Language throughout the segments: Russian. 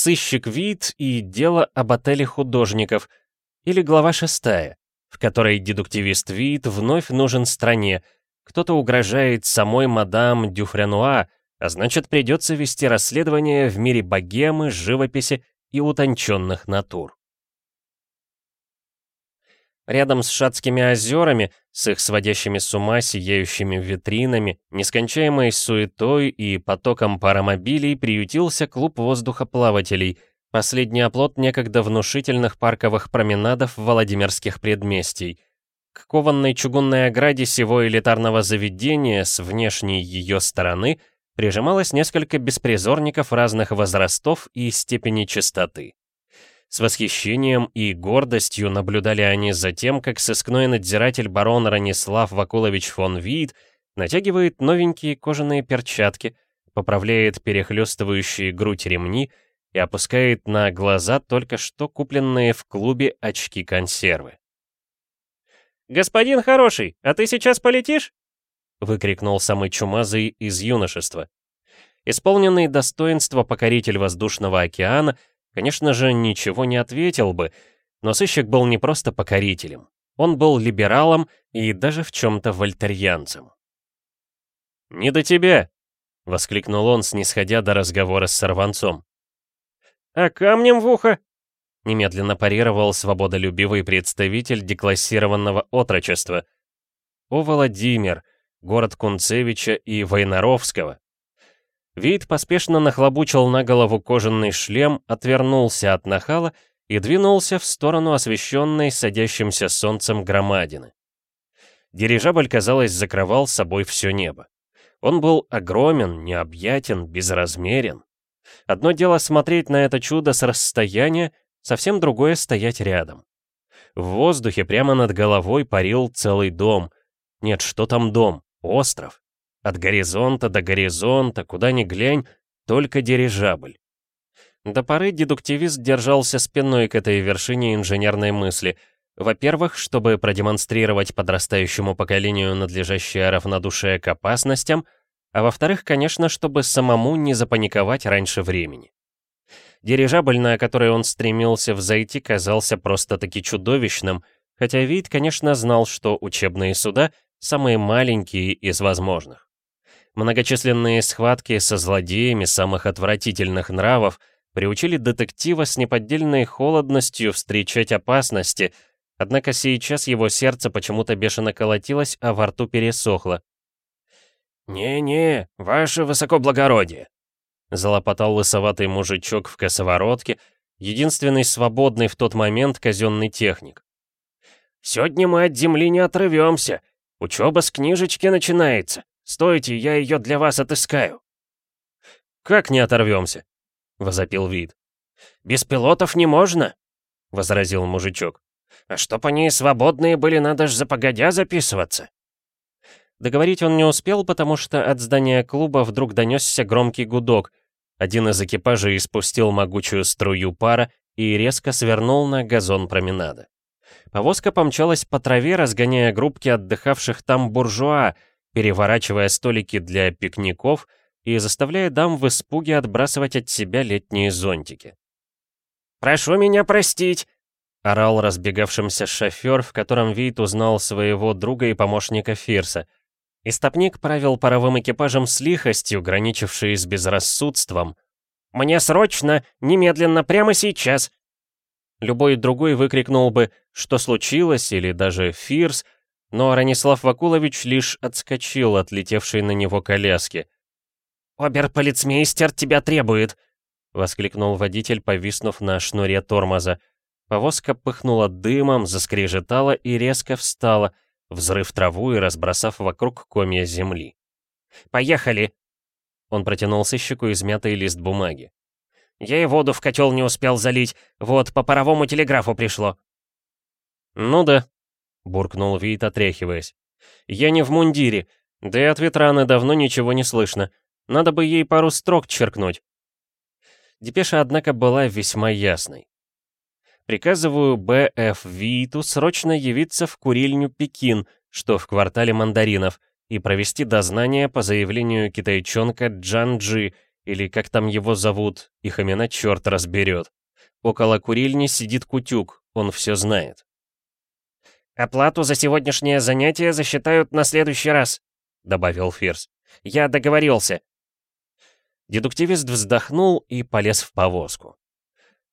«Сыщик вид» и «Дело об отеле художников» или глава шестая, в которой дедуктивист вид вновь нужен стране, кто-то угрожает самой мадам Дюфренуа, а значит придется вести расследование в мире богемы, живописи и утонченных натур. Рядом с Шатскими озерами, с их сводящими с ума сияющими витринами, нескончаемой суетой и потоком паромобилей приютился клуб воздухоплавателей, последний оплот некогда внушительных парковых променадов Владимирских предместий. К кованной чугунной ограде сего элитарного заведения с внешней ее стороны прижималось несколько беспризорников разных возрастов и степени чистоты. С восхищением и гордостью наблюдали они за тем, как сыскной надзиратель барон Ранислав Вакулович фон Виит натягивает новенькие кожаные перчатки, поправляет перехлёстывающие грудь ремни и опускает на глаза только что купленные в клубе очки-консервы. «Господин хороший, а ты сейчас полетишь?» — выкрикнул самый чумазый из юношества. Исполненный достоинства покоритель воздушного океана Конечно же, ничего не ответил бы, но сыщик был не просто покорителем. Он был либералом и даже в чем-то вольтерьянцем. «Не до тебя!» — воскликнул он, снисходя до разговора с сорванцом. «А камнем в ухо?» — немедленно парировал свободолюбивый представитель деклассированного отрочества. «О, Владимир!» город Кунцевича и Войнаровского, Вид поспешно нахлобучил на голову кожаный шлем, отвернулся от нахала и двинулся в сторону освещенной садящимся солнцем громадины. Дирижабль, казалось, закрывал собой все небо. Он был огромен, необъятен, безразмерен. Одно дело смотреть на это чудо с расстояния, совсем другое — стоять рядом. В воздухе прямо над головой парил целый дом. Нет, что там дом? Остров. От горизонта до горизонта, куда ни глянь, только дирижабль. До поры дедуктивист держался спиной к этой вершине инженерной мысли. Во-первых, чтобы продемонстрировать подрастающему поколению надлежащее равнодушие к опасностям, а во-вторых, конечно, чтобы самому не запаниковать раньше времени. Дирижабль, на который он стремился взойти, казался просто-таки чудовищным, хотя вид, конечно, знал, что учебные суда — самые маленькие из возможных. Многочисленные схватки со злодеями самых отвратительных нравов приучили детектива с неподдельной холодностью встречать опасности, однако сейчас его сердце почему-то бешено колотилось, а во рту пересохло. «Не-не, ваше высокоблагородие!» Залопотал лысоватый мужичок в косоворотке, единственный свободный в тот момент казенный техник. «Сегодня мы от земли не отрывемся. Учеба с книжечки начинается. Стойте, я ее для вас отыскаю!» «Как не оторвемся?» — возопил вид. «Без пилотов не можно!» — возразил мужичок. «А чтоб они свободные были, надо ж за погодя записываться!» Договорить он не успел, потому что от здания клуба вдруг донесся громкий гудок. Один из экипажей испустил могучую струю пара и резко свернул на газон променада. Повозка помчалась по траве, разгоняя группки отдыхавших там буржуа, переворачивая столики для пикников и заставляя дам в испуге отбрасывать от себя летние зонтики. «Прошу меня простить!» — орал разбегавшимся шофер, в котором Вейт узнал своего друга и помощника Фирса. Истопник правил паровым экипажем с лихостью, граничившей с безрассудством. «Мне срочно, немедленно, прямо сейчас!» Любой другой выкрикнул бы «Что случилось?» или даже «Фирс», но Ранислав Вакулович лишь отскочил от летевшей на него коляски. «Оберполицмейстер тебя требует!» — воскликнул водитель, повиснув на шнуре тормоза. Повозка пыхнула дымом, заскрежетала и резко встала, взрыв траву и разбросав вокруг комья земли. «Поехали!» Он протянул сыщику измятый лист бумаги. «Я и воду в котел не успел залить, вот, по паровому телеграфу пришло». «Ну да», буркнул Вит, отряхиваясь. «Я не в мундире, да и от ветраны давно ничего не слышно. Надо бы ей пару строк черкнуть». Депеша, однако, была весьма ясной. Приказываю Б.Ф. Виту срочно явиться в курильню Пекин, что в квартале мандаринов, и провести дознание по заявлению китайчонка Джан Джи или как там его зовут, их имена черт разберет. Около курильни сидит Кутюк, он все знает. «Оплату за сегодняшнее занятие засчитают на следующий раз», — добавил Фирс. «Я договорился». Дедуктивист вздохнул и полез в повозку.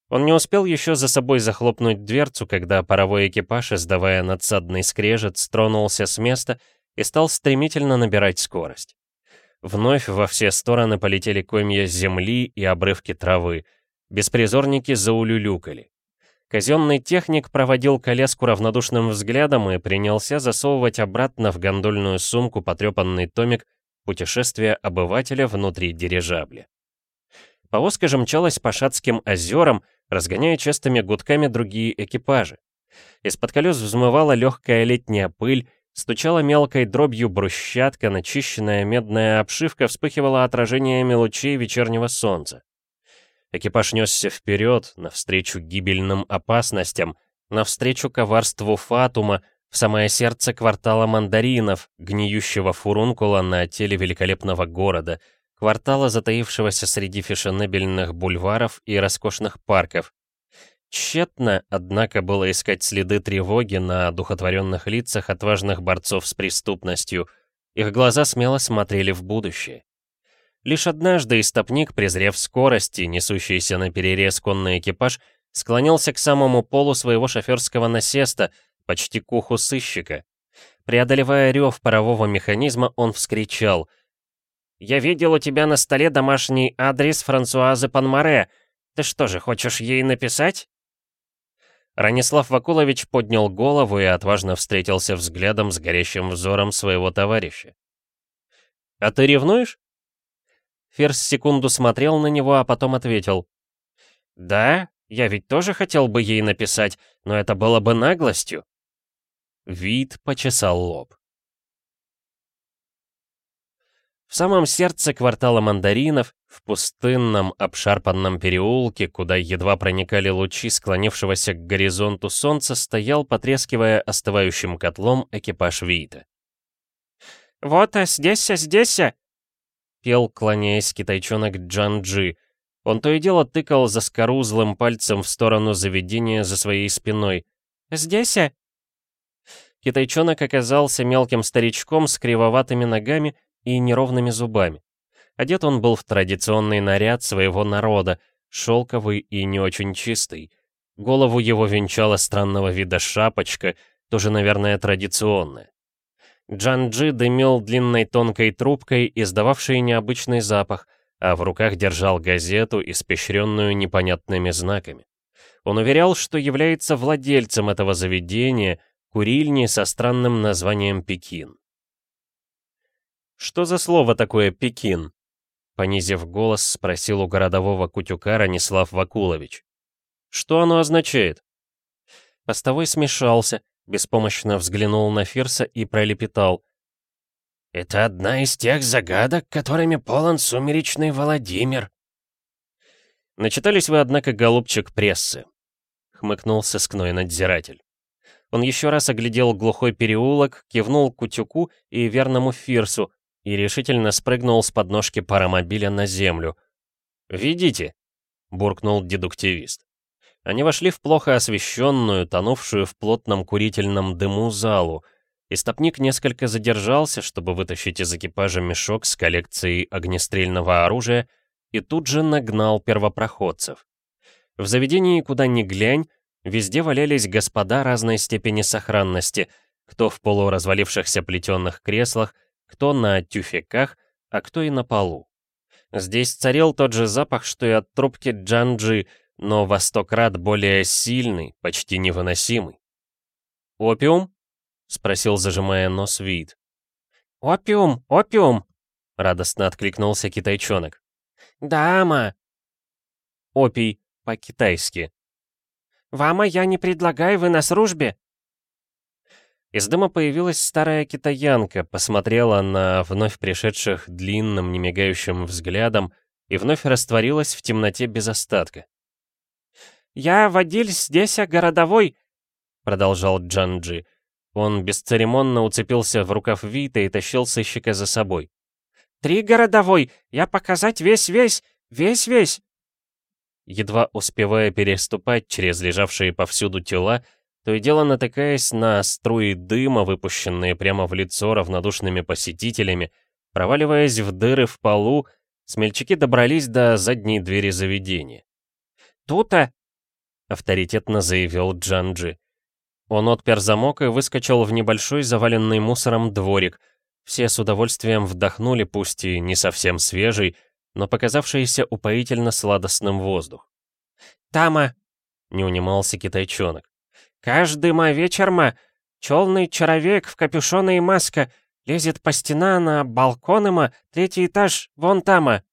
Он не успел еще за собой захлопнуть дверцу, когда паровой экипаж, издавая надсадный скрежет, стронулся с места и стал стремительно набирать скорость. Вновь во все стороны полетели комья земли и обрывки травы. Беспризорники заулюлюкали. Казенный техник проводил коляску равнодушным взглядом и принялся засовывать обратно в гондольную сумку потрепанный томик «Путешествие обывателя внутри дирижабля». Повозка же мчалась по Шацким озерам, разгоняя частыми гудками другие экипажи. Из-под колес взмывала легкая летняя пыль, стучала мелкой дробью брусчатка, начищенная медная обшивка вспыхивала отражениями лучей вечернего солнца. Экипаж несся вперед, навстречу гибельным опасностям, навстречу коварству Фатума, в самое сердце квартала мандаринов, гниющего фурункула на теле великолепного города — квартала, затаившегося среди фешенебельных бульваров и роскошных парков. Тщетно, однако, было искать следы тревоги на духотворенных лицах отважных борцов с преступностью. Их глаза смело смотрели в будущее. Лишь однажды истопник, презрев скорости, несущийся на перерез конный экипаж, склонился к самому полу своего шоферского насеста, почти к уху сыщика. Преодолевая рев парового механизма, он вскричал — я видел у тебя на столе домашний адрес Франсуазы Панмаре. Ты что же, хочешь ей написать?» Ранислав Вакулович поднял голову и отважно встретился взглядом с горящим взором своего товарища. «А ты ревнуешь?» Ферс секунду смотрел на него, а потом ответил. «Да, я ведь тоже хотел бы ей написать, но это было бы наглостью». Вид почесал лоб. В самом сердце квартала мандаринов, в пустынном обшарпанном переулке, куда едва проникали лучи склонившегося к горизонту солнца, стоял, потрескивая остывающим котлом, экипаж Вита. «Вот, а здесь, а здесь!» а!» Пел, клоняясь китайчонок Джан-Джи. Он то и дело тыкал за скорузлым пальцем в сторону заведения за своей спиной. «Здесь, а?» Китайчонок оказался мелким старичком с кривоватыми ногами и неровными зубами. Одет он был в традиционный наряд своего народа, шелковый и не очень чистый. Голову его венчала странного вида шапочка, тоже, наверное, традиционная. Джан-Джи дымил длинной тонкой трубкой, издававшей необычный запах, а в руках держал газету, испещренную непонятными знаками. Он уверял, что является владельцем этого заведения, курильни со странным названием «Пекин». «Что за слово такое «Пекин»?» Понизив голос, спросил у городового Кутюка Ранислав Вакулович. «Что оно означает?» Постовой смешался, беспомощно взглянул на Фирса и пролепетал. «Это одна из тех загадок, которыми полон сумеречный Владимир». «Начитались вы, однако, голубчик прессы», — хмыкнул сыскной надзиратель. Он еще раз оглядел глухой переулок, кивнул Кутюку и верному Фирсу, и решительно спрыгнул с подножки паромобиля на землю. «Видите?» — буркнул дедуктивист. Они вошли в плохо освещенную, тонувшую в плотном курительном дыму залу. Истопник несколько задержался, чтобы вытащить из экипажа мешок с коллекцией огнестрельного оружия, и тут же нагнал первопроходцев. В заведении, куда ни глянь, везде валялись господа разной степени сохранности, кто в полуразвалившихся плетеных креслах, кто на тюфяках, а кто и на полу. Здесь царил тот же запах, что и от трубки джанджи, но во сто крат более сильный, почти невыносимый. «Опиум?» — спросил, зажимая нос вид. «Опиум, опиум!» — радостно откликнулся китайчонок. «Дама!» «Опий» по-китайски. «Вама я не предлагаю, вы на службе?» Из дома появилась старая китаянка, посмотрела на вновь пришедших длинным, немигающим взглядом и вновь растворилась в темноте без остатка. «Я водиль здесь, а городовой», — продолжал Джанджи. Он бесцеремонно уцепился в рукав Вита и тащил сыщика за собой. Три городовой! Я показать весь-весь! Весь-весь!» Едва успевая переступать через лежавшие повсюду тела, то и дело натыкаясь на струи дыма, выпущенные прямо в лицо равнодушными посетителями, проваливаясь в дыры в полу, смельчаки добрались до задней двери заведения. «Тута!» — авторитетно заявил Джанджи. Он отпер замок и выскочил в небольшой заваленный мусором дворик. Все с удовольствием вдохнули, пусть и не совсем свежий, но показавшийся упоительно сладостным воздух. «Тама!» — не унимался китайчонок. «Каждый ма вечерма челный человек в капюшоне и маска лезет по стена на балконыма, третий этаж, вон тама!»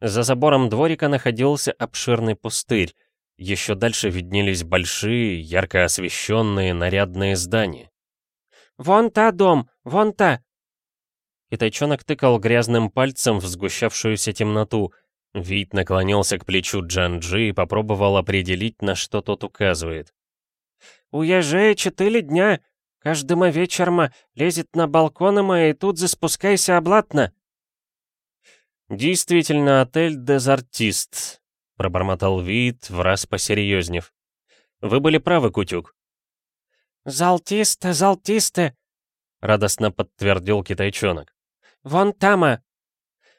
За забором дворика находился обширный пустырь. Еще дальше виднелись большие, ярко освещенные, нарядные здания. «Вон та дом, вон та!» Китайчонок тыкал грязным пальцем в сгущавшуюся темноту. Вид наклонился к плечу Джанджи и попробовал определить, на что тот указывает. «Уезжай четыре дня. Каждыма вечерма лезет на балконы и тут заспускайся обратно». «Действительно, отель «Дезартист», — пробормотал Вид, враз посерьезнев. «Вы были правы, Кутюк». «Залтисты, залтисты», — радостно подтвердил китайчонок. «Вон тама!»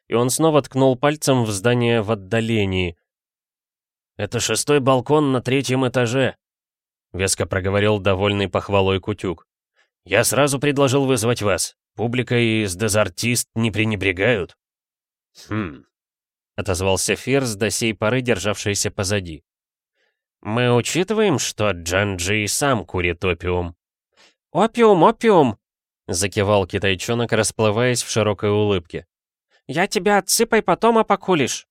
И он снова ткнул пальцем в здание в отдалении. «Это шестой балкон на третьем этаже», — веско проговорил довольный похвалой Кутюк. «Я сразу предложил вызвать вас. Публика из Дезартист не пренебрегают». «Хм...» — отозвался Фирс, до сей поры державшийся позади. «Мы учитываем, что Джанджи сам курит опиум». «Опиум, опиум!» — закивал китайчонок, расплываясь в широкой улыбке. «Я тебя отсыпай, потом опокулишь».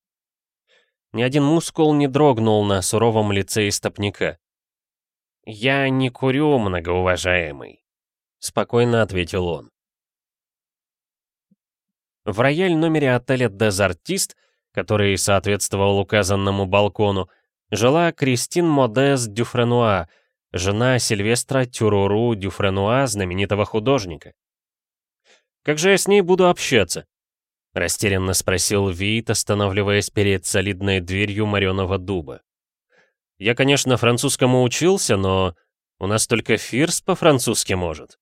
Ни один мускул не дрогнул на суровом лице истопника. «Я не курю, многоуважаемый», — спокойно ответил он. В рояль номере отеля «Дезартист», который соответствовал указанному балкону, жила Кристин Модес Дюфренуа, жена Сильвестра Тюруру Дюфренуа, знаменитого художника. «Как же я с ней буду общаться?» — растерянно спросил Вит, останавливаясь перед солидной дверью мореного дуба. «Я, конечно, французскому учился, но у нас только Фирс по-французски может».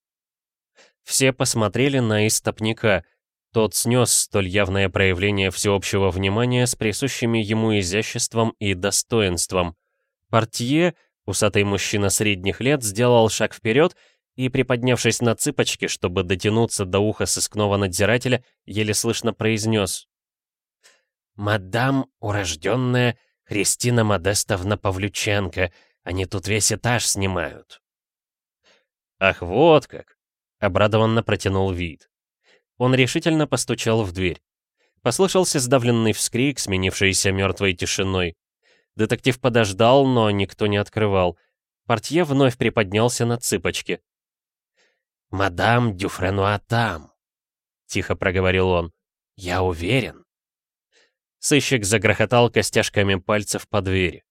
Все посмотрели на истопника — тот снес столь явное проявление всеобщего внимания с присущими ему изяществом и достоинством. Портье, усатый мужчина средних лет, сделал шаг вперед и, приподнявшись на цыпочки, чтобы дотянуться до уха сыскного надзирателя, еле слышно произнес. «Мадам, урожденная Христина Модестовна Павлюченко, они тут весь этаж снимают». «Ах, вот как!» — обрадованно протянул вид. Он решительно постучал в дверь. Послышался сдавленный вскрик, сменившийся мертвой тишиной. Детектив подождал, но никто не открывал. Портье вновь приподнялся на цыпочки. «Мадам Дюфренуа там», — тихо проговорил он. «Я уверен». Сыщик загрохотал костяшками пальцев по двери.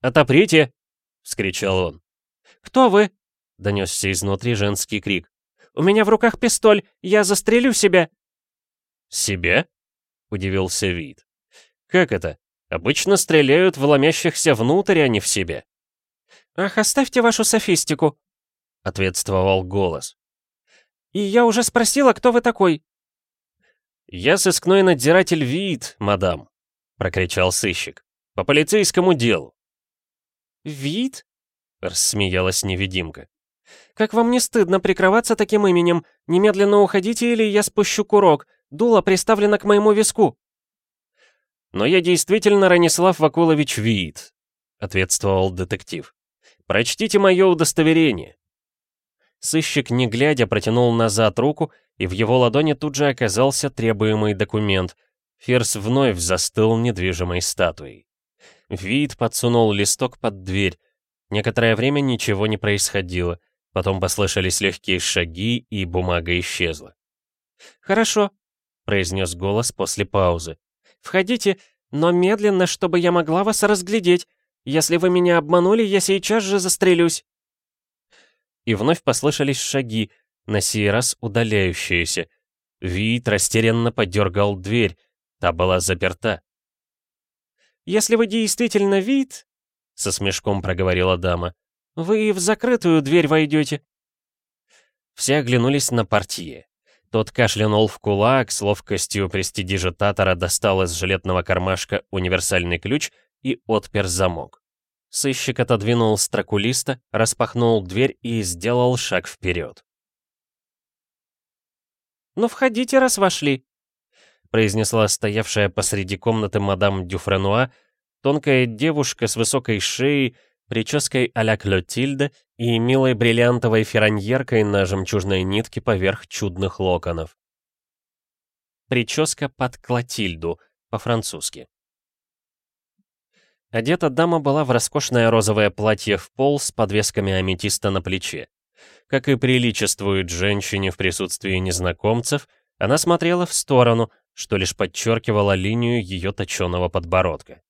«Отоприте!» — вскричал он. «Кто вы?» — донесся изнутри женский крик. У меня в руках пистоль, я застрелю себя!» «Себя?» — удивился Вид. «Как это? Обычно стреляют в ломящихся внутрь, а не в себя». «Ах, оставьте вашу софистику!» — ответствовал голос. «И я уже спросила, кто вы такой?» «Я сыскной надзиратель Вид, мадам», — прокричал сыщик. «По полицейскому делу». «Вид?» — рассмеялась невидимка. «Как вам не стыдно прикрываться таким именем? Немедленно уходите, или я спущу курок. Дуло приставлено к моему виску». «Но я действительно Ранислав Вакулович Виит», — ответствовал детектив. «Прочтите мое удостоверение». Сыщик, не глядя, протянул назад руку, и в его ладони тут же оказался требуемый документ. Ферс вновь застыл недвижимой статуей. Вид подсунул листок под дверь. Некоторое время ничего не происходило. Потом послышались легкие шаги, и бумага исчезла. «Хорошо», — произнес голос после паузы. «Входите, но медленно, чтобы я могла вас разглядеть. Если вы меня обманули, я сейчас же застрелюсь». И вновь послышались шаги, на сей раз удаляющиеся. Вид растерянно подергал дверь. Та была заперта. «Если вы действительно вид, — со смешком проговорила дама, — вы в закрытую дверь войдете». Все оглянулись на портье. Тот кашлянул в кулак, с ловкостью престидижитатора достал из жилетного кармашка универсальный ключ и отпер замок. Сыщик отодвинул строку листа, распахнул дверь и сделал шаг вперед. «Ну, входите, раз вошли», — произнесла стоявшая посреди комнаты мадам Дюфренуа, тонкая девушка с высокой шеей, прической а-ля Клотильда и милой бриллиантовой фераньеркой на жемчужной нитке поверх чудных локонов. Прическа под Клотильду, по-французски. Одета дама была в роскошное розовое платье в пол с подвесками аметиста на плече. Как и приличествует женщине в присутствии незнакомцев, она смотрела в сторону, что лишь подчеркивало линию ее точеного подбородка.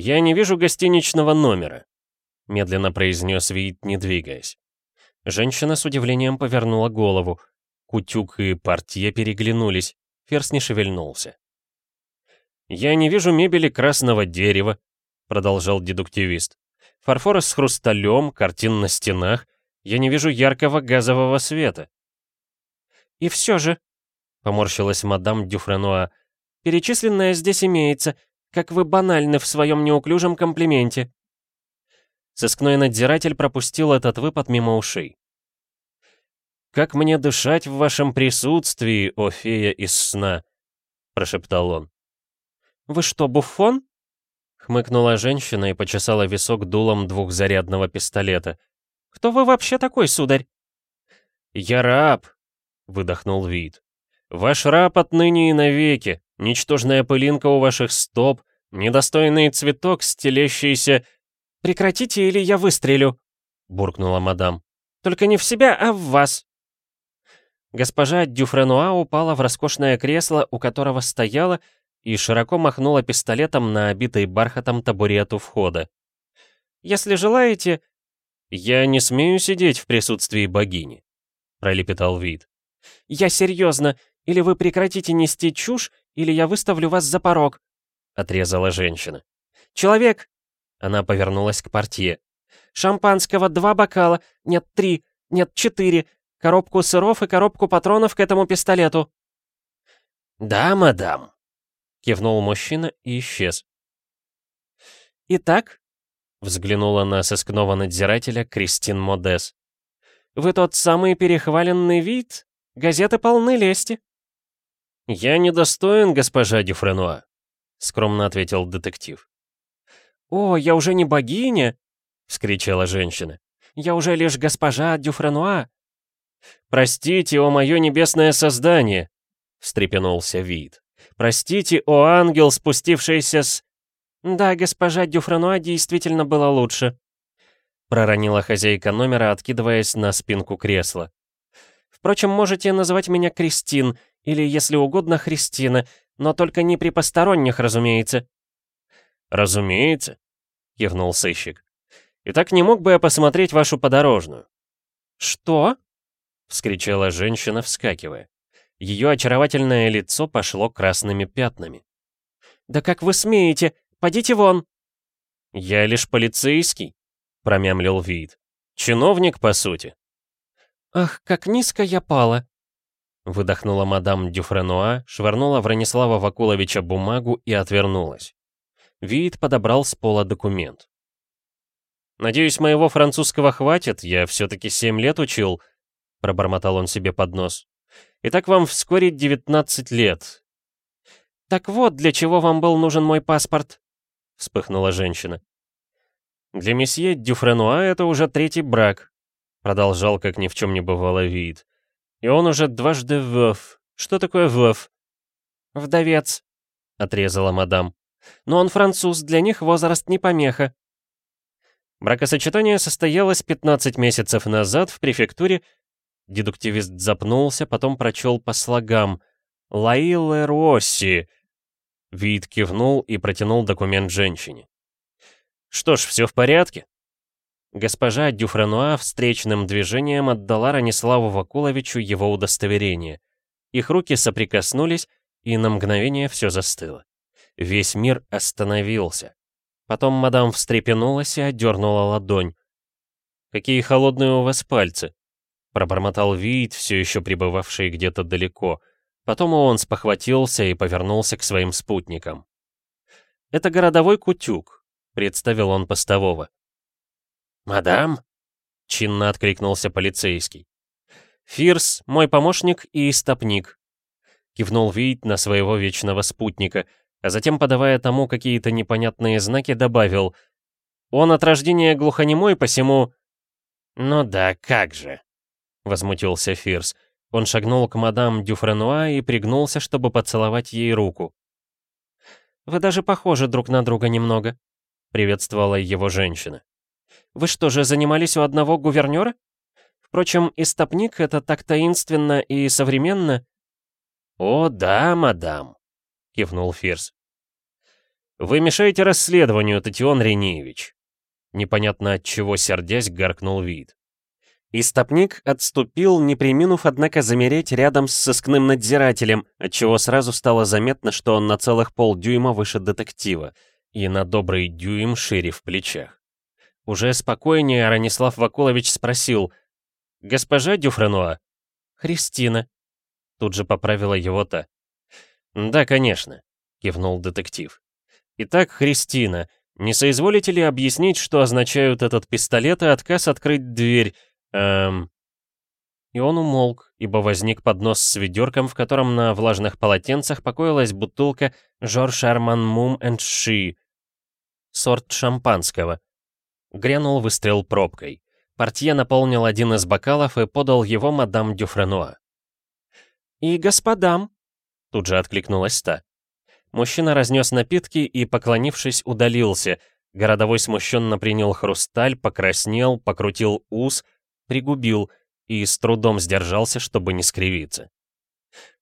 «Я не вижу гостиничного номера», — медленно произнес Вит, не двигаясь. Женщина с удивлением повернула голову. Кутюк и портье переглянулись. Ферс не шевельнулся. «Я не вижу мебели красного дерева», — продолжал дедуктивист. «Фарфора с хрусталем, картин на стенах. Я не вижу яркого газового света». «И все же», — поморщилась мадам Дюфренуа, «перечисленное здесь имеется. Как вы банальны в своем неуклюжем комплименте». Сыскной надзиратель пропустил этот выпад мимо ушей. «Как мне дышать в вашем присутствии, о фея из сна?» — прошептал он. «Вы что, буфон?» Хмыкнула женщина и почесала висок дулом двухзарядного пистолета. «Кто вы вообще такой, сударь?» «Я раб», — выдохнул Вид. «Ваш раб отныне и навеки, ничтожная пылинка у ваших стоп, недостойный цветок, стелящийся...» «Прекратите, или я выстрелю», — буркнула мадам. «Только не в себя, а в вас». Госпожа Дюфренуа упала в роскошное кресло, у которого стояла, и широко махнула пистолетом на обитой бархатом табурет у входа. «Если желаете...» «Я не смею сидеть в присутствии богини», — пролепетал вид. «Я серьезно. Или вы прекратите нести чушь, или я выставлю вас за порог», — отрезала женщина. «Человек!» — она повернулась к портье. «Шампанского два бокала, нет три, нет четыре, коробку сыров и коробку патронов к этому пистолету». «Да, мадам», Кивнул мужчина и исчез. «Итак?» — взглянула на сыскного надзирателя Кристин Модес. «Вы тот самый перехваленный вид? Газеты полны лести». «Я недостоин, госпожа Дюфренуа», — скромно ответил детектив. «О, я уже не богиня!» — вскричала женщина. «Я уже лишь госпожа Дюфренуа». «Простите, о мое небесное создание!» — встрепенулся вид. Простите, о ангел, спустившийся с...» «Да, госпожа Дюфренуа действительно была лучше», — проронила хозяйка номера, откидываясь на спинку кресла. «Впрочем, можете называть меня Кристин, или, если угодно, Христина, но только не при посторонних, разумеется». «Разумеется», — кивнул сыщик. «Итак, не мог бы я посмотреть вашу подорожную?» «Что?» — вскричала женщина, вскакивая. Ее очаровательное лицо пошло красными пятнами. «Да как вы смеете? Подите вон!» «Я лишь полицейский», — промямлил Вид. «Чиновник, по сути». «Ах, как низко я пала!» Выдохнула мадам Дюфренуа, швырнула Вранислава Вакуловича бумагу и отвернулась. Вид подобрал с пола документ. «Надеюсь, моего французского хватит, я все-таки семь лет учил», — пробормотал он себе под нос. Итак, вам вскоре 19 лет». «Так вот, для чего вам был нужен мой паспорт?» — вспыхнула женщина. «Для месье Дюфренуа это уже третий брак», — продолжал, как ни в чем не бывало, вид. «И он уже дважды вов. Что такое вов?» «Вдовец», — отрезала мадам. «Но он француз, для них возраст не помеха». Бракосочетание состоялось 15 месяцев назад в префектуре Дедуктивист запнулся, потом прочел по слогам. «Лаиле Росси!» Вид кивнул и протянул документ женщине. «Что ж, все в порядке?» Госпожа Дюфренуа встречным движением отдала Раниславу Вакуловичу его удостоверение. Их руки соприкоснулись, и на мгновение все застыло. Весь мир остановился. Потом мадам встрепенулась и отдернула ладонь. «Какие холодные у вас пальцы!» Пробормотал Вид, все еще пребывавший где-то далеко. Потом он спохватился и повернулся к своим спутникам. «Это городовой Кутюк», — представил он постового. «Мадам?» — чинно откликнулся полицейский. «Фирс, мой помощник и истопник», — кивнул Вид на своего вечного спутника, а затем, подавая тому какие-то непонятные знаки, добавил «Он от рождения глухонемой, посему...» «Ну да, как же», — возмутился Фирс. Он шагнул к мадам Дюфренуа и пригнулся, чтобы поцеловать ей руку. «Вы даже похожи друг на друга немного», — приветствовала его женщина. «Вы что же, занимались у одного гувернера? Впрочем, истопник — это так таинственно и современно». «О, да, мадам», — кивнул Фирс. «Вы мешаете расследованию, Татьон Рениевич», — непонятно от чего сердясь гаркнул вид. Истопник отступил, не приминув, однако, замереть рядом с сыскным надзирателем, отчего сразу стало заметно, что он на целых полдюйма выше детектива и на добрый дюйм шире в плечах. Уже спокойнее Ранислав Вакулович спросил «Госпожа Дюфренуа?» «Христина», — тут же поправила его та. «Да, конечно», — кивнул детектив. «Итак, Христина, не соизволите ли объяснить, что означают этот пистолет и отказ открыть дверь, Эм... И он умолк, ибо возник поднос с ведерком, в котором на влажных полотенцах покоилась бутылка «Жорж Арман Мум энд Ши», сорт шампанского. Грянул выстрел пробкой. Портье наполнил один из бокалов и подал его мадам Дюфренуа. «И господам!» — тут же откликнулась та. Мужчина разнес напитки и, поклонившись, удалился. Городовой смущенно принял хрусталь, покраснел, покрутил ус — пригубил и с трудом сдержался, чтобы не скривиться.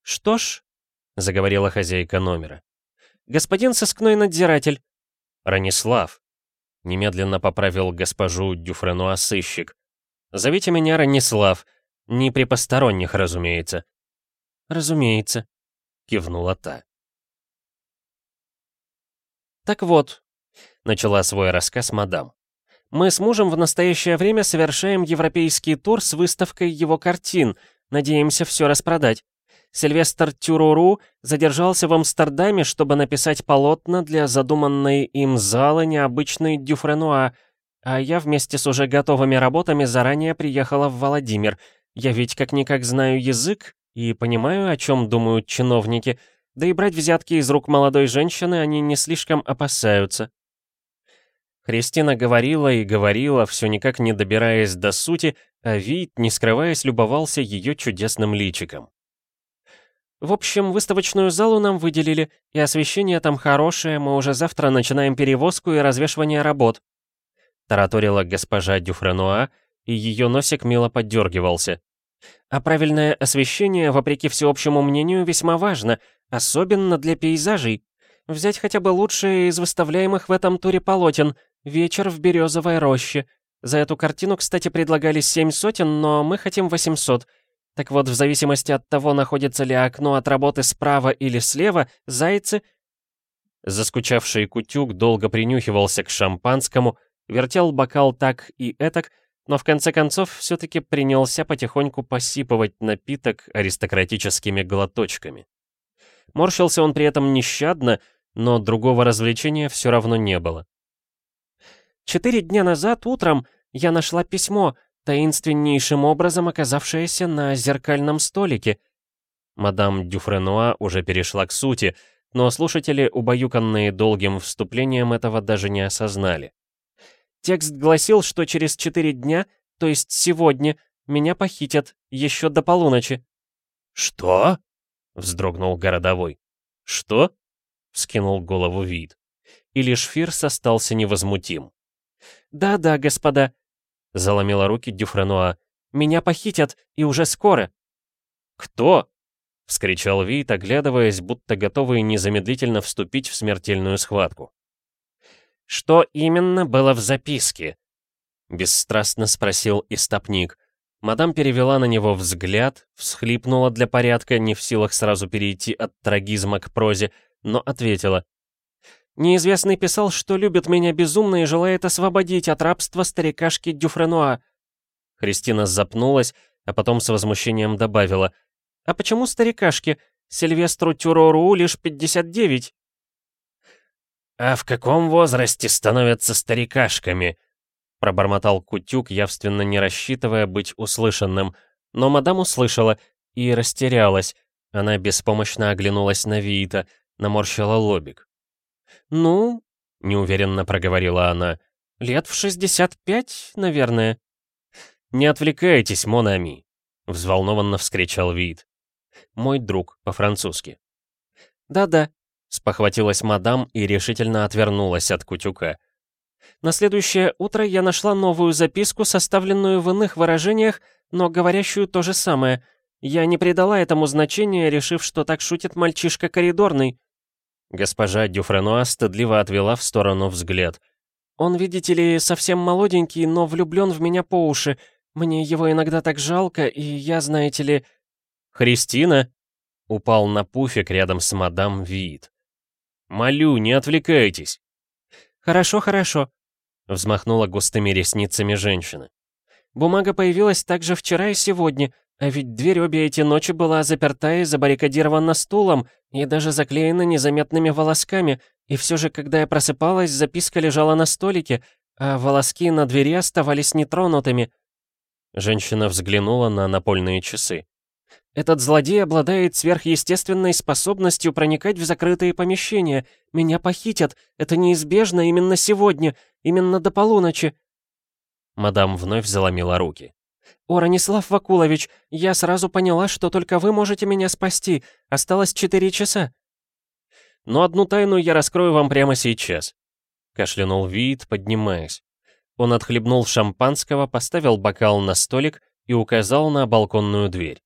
«Что ж», — заговорила хозяйка номера, — «господин сыскной надзиратель». «Ранислав», — немедленно поправил госпожу Дюфренуа сыщик. «Зовите меня Ранислав, не при посторонних, разумеется». «Разумеется», — кивнула та. «Так вот», — начала свой рассказ мадам. Мы с мужем в настоящее время совершаем европейский тур с выставкой его картин. Надеемся все распродать. Сильвестр Тюруру задержался в Амстердаме, чтобы написать полотна для задуманной им зала необычной Дюфренуа, а я вместе с уже готовыми работами заранее приехала в Владимир. Я ведь как-никак знаю язык и понимаю, о чем думают чиновники, да и брать взятки из рук молодой женщины они не слишком опасаются. Христина говорила и говорила, все никак не добираясь до сути, а вид, не скрываясь, любовался ее чудесным личиком. «В общем, выставочную залу нам выделили, и освещение там хорошее, мы уже завтра начинаем перевозку и развешивание работ», тараторила госпожа Дюфренуа, и ее носик мило поддергивался. «А правильное освещение, вопреки всеобщему мнению, весьма важно, особенно для пейзажей. Взять хотя бы лучшие из выставляемых в этом туре полотен, «Вечер в березовой роще. За эту картину, кстати, предлагали семь сотен, но мы хотим 800. Так вот, в зависимости от того, находится ли окно от работы справа или слева, зайцы...» Заскучавший Кутюк долго принюхивался к шампанскому, вертел бокал так и этак, но в конце концов все-таки принялся потихоньку посипывать напиток аристократическими глоточками. Морщился он при этом нещадно, но другого развлечения все равно не было. Четыре дня назад утром я нашла письмо, таинственнейшим образом оказавшееся на зеркальном столике. Мадам Дюфренуа уже перешла к сути, но слушатели, убаюканные долгим вступлением, этого даже не осознали. Текст гласил, что через четыре дня, то есть сегодня, меня похитят, еще до полуночи. «Что?» — вздрогнул городовой. «Что?» — вскинул голову вид. И лишь Фирс остался невозмутим. «Да-да, господа», — заломила руки Дюфренуа. «Меня похитят, и уже скоро». «Кто?» — вскричал Вит, оглядываясь, будто готовый незамедлительно вступить в смертельную схватку. «Что именно было в записке?» — бесстрастно спросил истопник. Мадам перевела на него взгляд, всхлипнула для порядка, не в силах сразу перейти от трагизма к прозе, но ответила. «Неизвестный писал, что любит меня безумно и желает освободить от рабства старикашки Дюфренуа». Христина запнулась, а потом с возмущением добавила. «А почему старикашки? Сильвестру Тюрору лишь 59». «А в каком возрасте становятся старикашками?» Пробормотал Кутюк, явственно не рассчитывая быть услышанным. Но мадам услышала и растерялась. Она беспомощно оглянулась на Виита, наморщила лобик. «Ну?» — неуверенно проговорила она. «Лет в 65, наверное». «Не отвлекайтесь, Монами!» — взволнованно вскричал Виит. «Мой друг, по-французски». «Да-да», — спохватилась мадам и решительно отвернулась от Кутюка. На следующее утро я нашла новую записку, составленную в иных выражениях, но говорящую то же самое. Я не придала этому значения, решив, что так шутит мальчишка коридорный. Госпожа Дюфренуа стыдливо отвела в сторону взгляд. «Он, видите ли, совсем молоденький, но влюблен в меня по уши. Мне его иногда так жалко, и я, знаете ли...» «Христина?» — упал на пуфик рядом с мадам Виит. «Молю, не отвлекайтесь!» «Хорошо, хорошо», — взмахнула густыми ресницами женщина. «Бумага появилась также вчера и сегодня, а ведь дверь обе эти ночи была заперта и забаррикадирована стулом, и даже заклеена незаметными волосками, и все же, когда я просыпалась, записка лежала на столике, а волоски на двери оставались нетронутыми». Женщина взглянула на напольные часы. Этот злодей обладает сверхъестественной способностью проникать в закрытые помещения. Меня похитят. Это неизбежно именно сегодня, именно до полуночи. Мадам вновь заломила руки. «О, Ранислав Вакулович, я сразу поняла, что только вы можете меня спасти. Осталось четыре часа». «Но одну тайну я раскрою вам прямо сейчас», — кашлянул Виит, поднимаясь. Он отхлебнул шампанского, поставил бокал на столик и указал на балконную дверь.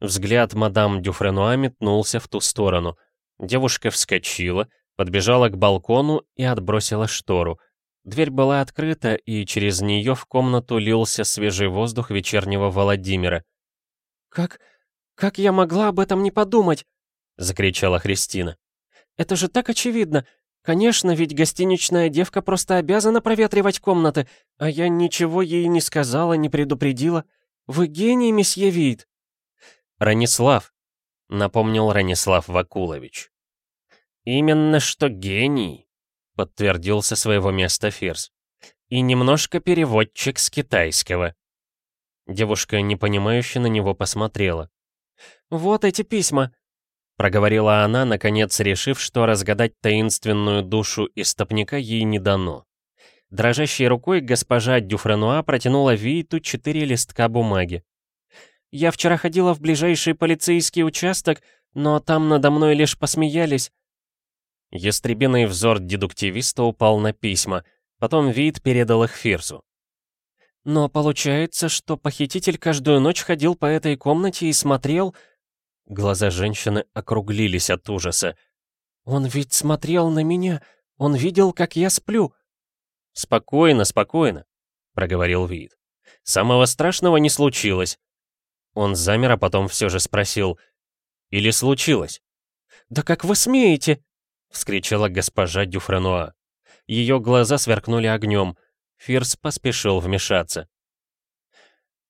Взгляд мадам Дюфренуа метнулся в ту сторону. Девушка вскочила, подбежала к балкону и отбросила штору. Дверь была открыта, и через нее в комнату лился свежий воздух вечернего Владимира. «Как... как я могла об этом не подумать?» — закричала Христина. «Это же так очевидно! Конечно, ведь гостиничная девка просто обязана проветривать комнаты, а я ничего ей не сказала, не предупредила. Вы гений, месье Вид!» «Ранислав», — напомнил Ранислав Вакулович. «Именно что гений», — подтвердил со своего места Фирс. «И немножко переводчик с китайского». Девушка непонимающе на него посмотрела. «Вот эти письма», — проговорила она, наконец решив, что разгадать таинственную душу истопника ей не дано. Дрожащей рукой госпожа Дюфренуа протянула Вииту четыре листка бумаги. Я вчера ходила в ближайший полицейский участок, но там надо мной лишь посмеялись». Ястребиный взор дедуктивиста упал на письма, потом вид передал их Фирсу. «Но получается, что похититель каждую ночь ходил по этой комнате и смотрел...» Глаза женщины округлились от ужаса. «Он ведь смотрел на меня, он видел, как я сплю». «Спокойно, спокойно», — проговорил Вид. «Самого страшного не случилось. Он замер, а потом все же спросил. «Или случилось?» «Да как вы смеете?» — вскричала госпожа Дюфренуа. Ее глаза сверкнули огнем. Фирс поспешил вмешаться.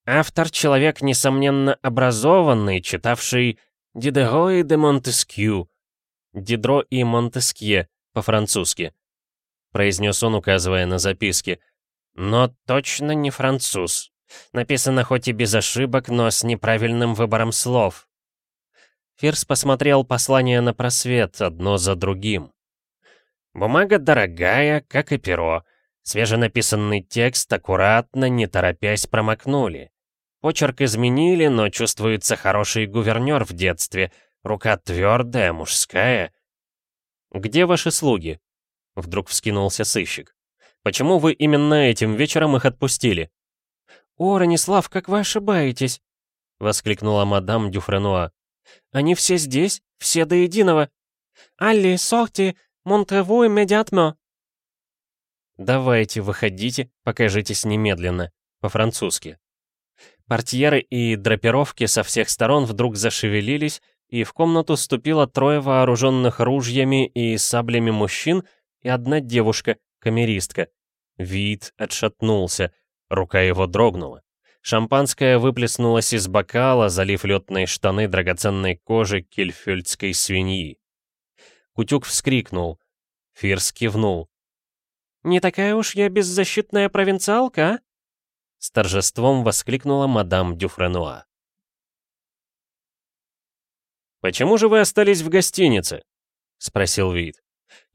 «Автор — человек, несомненно, образованный, читавший Дидеро и де Монтескью». «Дидро и Монтескье» по-французски, — произнес он, указывая на записки. «Но точно не француз». Написано хоть и без ошибок, но с неправильным выбором слов. Фирс посмотрел послание на просвет, одно за другим. Бумага дорогая, как и перо. Свеженаписанный текст аккуратно, не торопясь, промокнули. Почерк изменили, но чувствуется хороший гувернер в детстве. Рука твердая, мужская. «Где ваши слуги?» Вдруг вскинулся сыщик. «Почему вы именно этим вечером их отпустили?» «О, Ранислав, как вы ошибаетесь!» — воскликнула мадам Дюфренуа. «Они все здесь, все до единого. Алли, сорти, монтреву иммедиатно!» «Давайте, выходите, покажитесь немедленно, по-французски». Портьеры и драпировки со всех сторон вдруг зашевелились, и в комнату ступило трое вооруженных ружьями и саблями мужчин и одна девушка, камеристка. Вид отшатнулся, рука его дрогнула. Шампанское выплеснулось из бокала, залив летные штаны драгоценной кожи кельфельдской свиньи. Кутюк вскрикнул. Фирс кивнул. «Не такая уж я беззащитная провинциалка, а?» С торжеством воскликнула мадам Дюфренуа. «Почему же вы остались в гостинице?» — спросил Вид.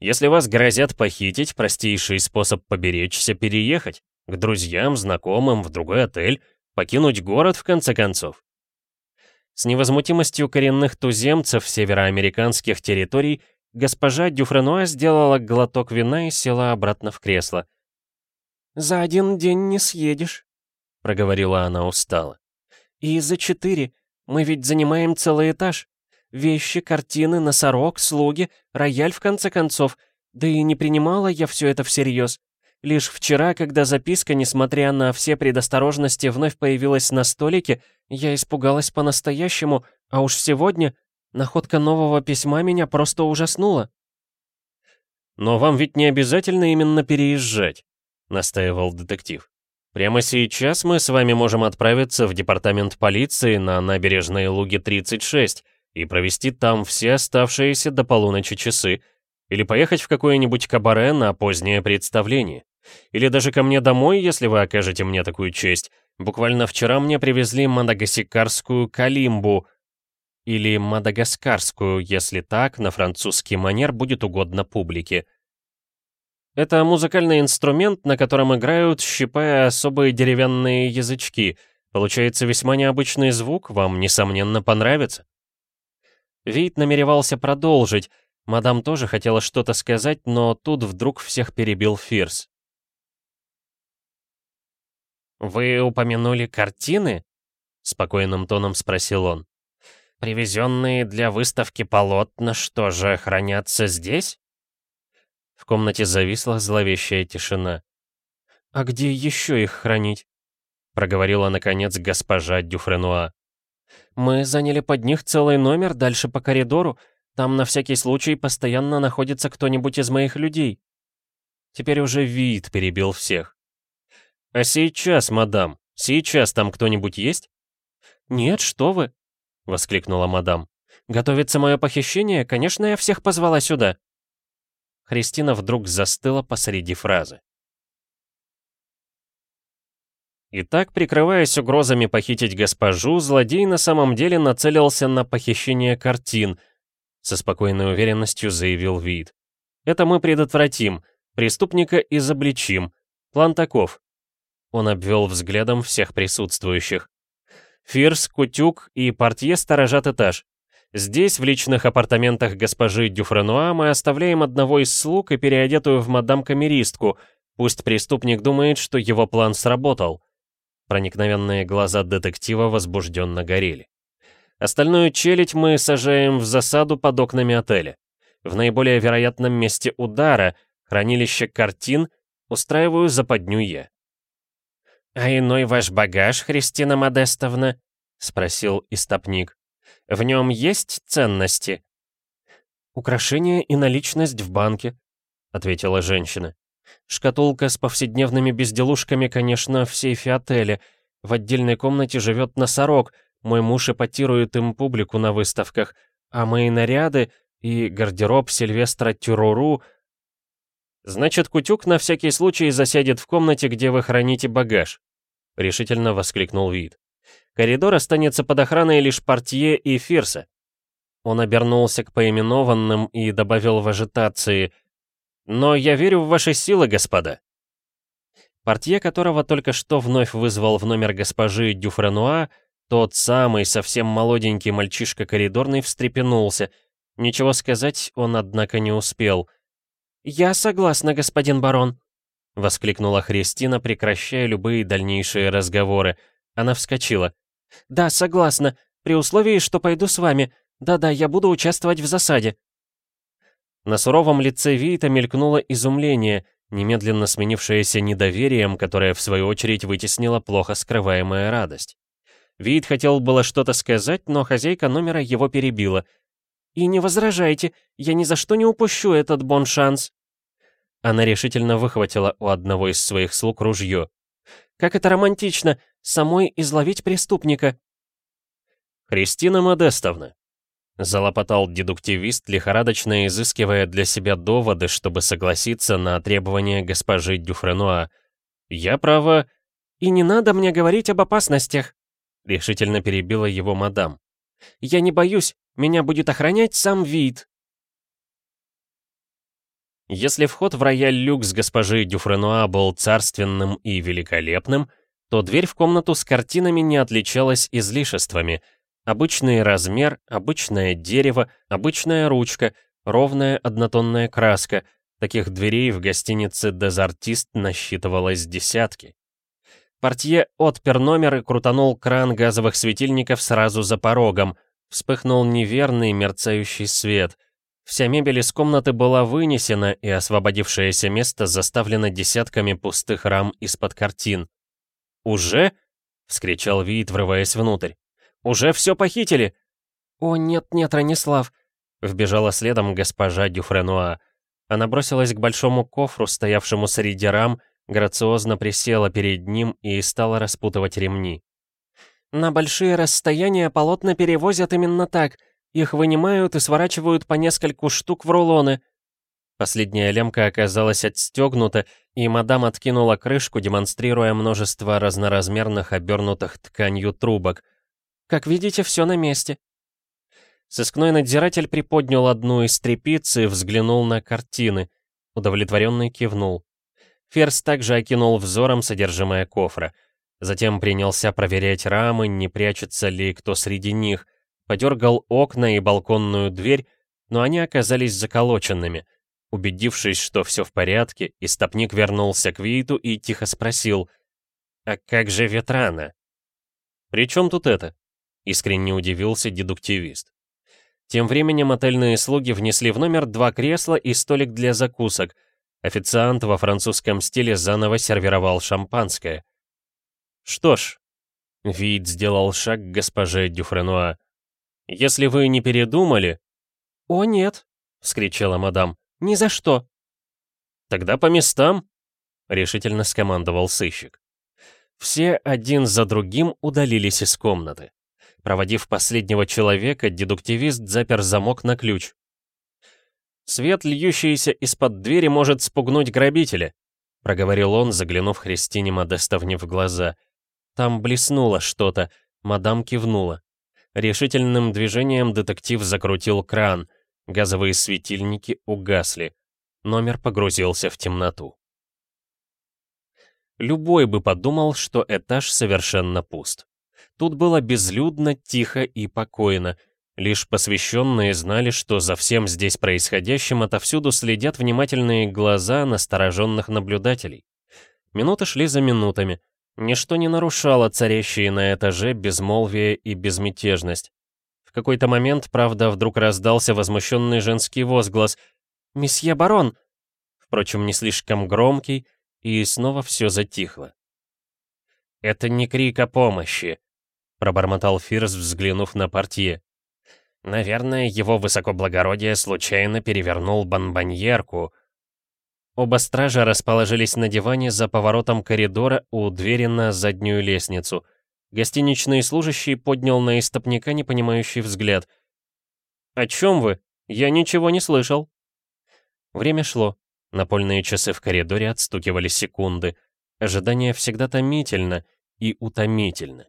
«Если вас грозят похитить, простейший способ поберечься — переехать. К друзьям, знакомым, в другой отель, покинуть город, в конце концов». С невозмутимостью коренных туземцев североамериканских территорий госпожа Дюфренуа сделала глоток вина и села обратно в кресло. «За один день не съедешь», — проговорила она устало. «И за четыре. Мы ведь занимаем целый этаж. Вещи, картины, носорог, слуги, рояль в конце концов. Да и не принимала я все это всерьез. Лишь вчера, когда записка, несмотря на все предосторожности, вновь появилась на столике, я испугалась по-настоящему, а уж сегодня находка нового письма меня просто ужаснула. «Но вам ведь не обязательно именно переезжать», — настаивал детектив. «Прямо сейчас мы с вами можем отправиться в департамент полиции на набережной Луги 36, и провести там все оставшиеся до полуночи часы, или поехать в какое-нибудь кабаре на позднее представление. Или даже ко мне домой, если вы окажете мне такую честь. Буквально вчера мне привезли мадагаскарскую калимбу, или мадагаскарскую, если так, на французский манер будет угодно публике. Это музыкальный инструмент, на котором играют, щипая особые деревянные язычки. Получается весьма необычный звук, вам, несомненно, понравится. Вид намеревался продолжить. Мадам тоже хотела что-то сказать, но тут вдруг всех перебил Фирс. «Вы упомянули картины?» — спокойным тоном спросил он. «Привезенные для выставки полотна, что же, хранятся здесь?» В комнате зависла зловещая тишина. «А где еще их хранить?» — проговорила, наконец, госпожа Дюфренуа. Мы заняли под них целый номер дальше по коридору. Там на всякий случай постоянно находится кто-нибудь из моих людей. Теперь уже вид перебил всех. «А сейчас, мадам, сейчас там кто-нибудь есть?» «Нет, что вы!» — воскликнула мадам. «Готовится мое похищение? Конечно, я всех позвала сюда!» Христина вдруг застыла посреди фразы. Итак, прикрываясь угрозами похитить госпожу, злодей на самом деле нацелился на похищение картин, со спокойной уверенностью заявил Вид. Это мы предотвратим, преступника изобличим. План таков. Он обвел взглядом всех присутствующих. Фирс, Кутюк и портье сторожат этаж. Здесь, в личных апартаментах госпожи Дюфренуа, мы оставляем одного из слуг и переодетую в мадам-камеристку. Пусть преступник думает, что его план сработал. Проникновенные глаза детектива возбужденно горели. Остальную челядь мы сажаем в засаду под окнами отеля. В наиболее вероятном месте удара, хранилище картин, устраиваю западню я. «А иной ваш багаж, Христина Модестовна?» — спросил истопник. «В нем есть ценности?» «Украшения и наличность в банке», — ответила женщина. Шкатулка с повседневными безделушками, конечно, в сейфе отеля. В отдельной комнате живет носорог. Мой муж эпатирует им публику на выставках. А мои наряды и гардероб Сильвестра Тюруру... «Значит, Кутюк на всякий случай засядет в комнате, где вы храните багаж», — решительно воскликнул Вид. «Коридор останется под охраной лишь портье и Фирса». Он обернулся к поименованным и добавил в ажитации — но я верю в ваши силы, господа. Портье, которого только что вновь вызвал в номер госпожи Дюфренуа, тот самый совсем молоденький мальчишка коридорный встрепенулся. Ничего сказать он, однако, не успел. «Я согласна, господин барон», — воскликнула Христина, прекращая любые дальнейшие разговоры. Она вскочила. «Да, согласна, при условии, что пойду с вами. Да-да, я буду участвовать в засаде». На суровом лице Вита мелькнуло изумление, немедленно сменившееся недоверием, которое в свою очередь вытеснило плохо скрываемая радость. Вид хотел было что-то сказать, но хозяйка номера его перебила. «И не возражайте, я ни за что не упущу этот бон-шанс». Она решительно выхватила у одного из своих слуг ружье. «Как это романтично, самой изловить преступника!» «Христина Модестовна!» Залопотал дедуктивист, лихорадочно изыскивая для себя доводы, чтобы согласиться на требования госпожи Дюфренуа. «Я право...» «И не надо мне говорить об опасностях!» Решительно перебила его мадам. «Я не боюсь, меня будет охранять сам вид!» Если вход в рояль люкс госпожи Дюфренуа был царственным и великолепным, то дверь в комнату с картинами не отличалась излишествами. Обычный размер, обычное дерево, обычная ручка, ровная однотонная краска. Таких дверей в гостинице «Дезартист» насчитывалось десятки. Портье отпер номер и крутанул кран газовых светильников сразу за порогом. Вспыхнул неверный мерцающий свет. Вся мебель из комнаты была вынесена, и освободившееся место заставлено десятками пустых рам из-под картин. «Уже?» — вскричал Вит, врываясь внутрь. «Уже все похитили?» «О, нет-нет, Ранислав!» — вбежала следом госпожа Дюфренуа. Она бросилась к большому кофру, стоявшему среди рам, грациозно присела перед ним и стала распутывать ремни. «На большие расстояния полотна перевозят именно так — их вынимают и сворачивают по нескольку штук в рулоны. Последняя лемка оказалась отстегнута, и мадам откинула крышку, демонстрируя множество разноразмерных обернутых тканью трубок. Как видите, все на месте. Сыскной надзиратель приподнял одну из трепиц и взглянул на картины. Удовлетворенный кивнул. Ферс также окинул взором содержимое кофра. Затем принялся проверять рамы, не прячется ли кто среди них, подергал окна и балконную дверь, но они оказались заколоченными. Убедившись, что все в порядке, истопник вернулся к Виту и тихо спросил, «А как же Ветрана?» «При чем тут это?» — искренне удивился дедуктивист. Тем временем отельные слуги внесли в номер два кресла и столик для закусок. Официант во французском стиле заново сервировал шампанское. «Что ж», — Вид сделал шаг к госпоже Дюфренуа, если вы не передумали...» «О, нет!» — вскричала мадам. «Ни за что!» «Тогда по местам!» — решительно скомандовал сыщик. Все один за другим удалились из комнаты. Проводив последнего человека, дедуктивист запер замок на ключ. «Свет, льющийся из-под двери, может спугнуть грабителя», — проговорил он, заглянув Христине Модестовне в глаза. Там блеснуло что-то, мадам кивнула. Решительным движением детектив закрутил кран. Газовые светильники угасли. Номер погрузился в темноту. Любой бы подумал, что этаж совершенно пуст. Тут было безлюдно, тихо и покойно. Лишь посвященные знали, что за всем здесь происходящим отовсюду следят внимательные глаза настороженных наблюдателей. Минуты шли за минутами. Ничто не нарушало царящие на этаже безмолвие и безмятежность. В какой-то момент, правда, вдруг раздался возмущенный женский возглас «Месье барон!» Впрочем, не слишком громкий, и снова все затихло. «Это не крик о помощи», — пробормотал Фирс, взглянув на портье. «Наверное, его высокоблагородие случайно перевернул бомбоньерку», Оба стража расположились на диване за поворотом коридора у двери на заднюю лестницу. Гостиничный служащий поднял на истопника непонимающий взгляд. «О чем вы? Я ничего не слышал». Время шло. Напольные часы в коридоре отстукивали секунды. Ожидание всегда томительно и утомительно.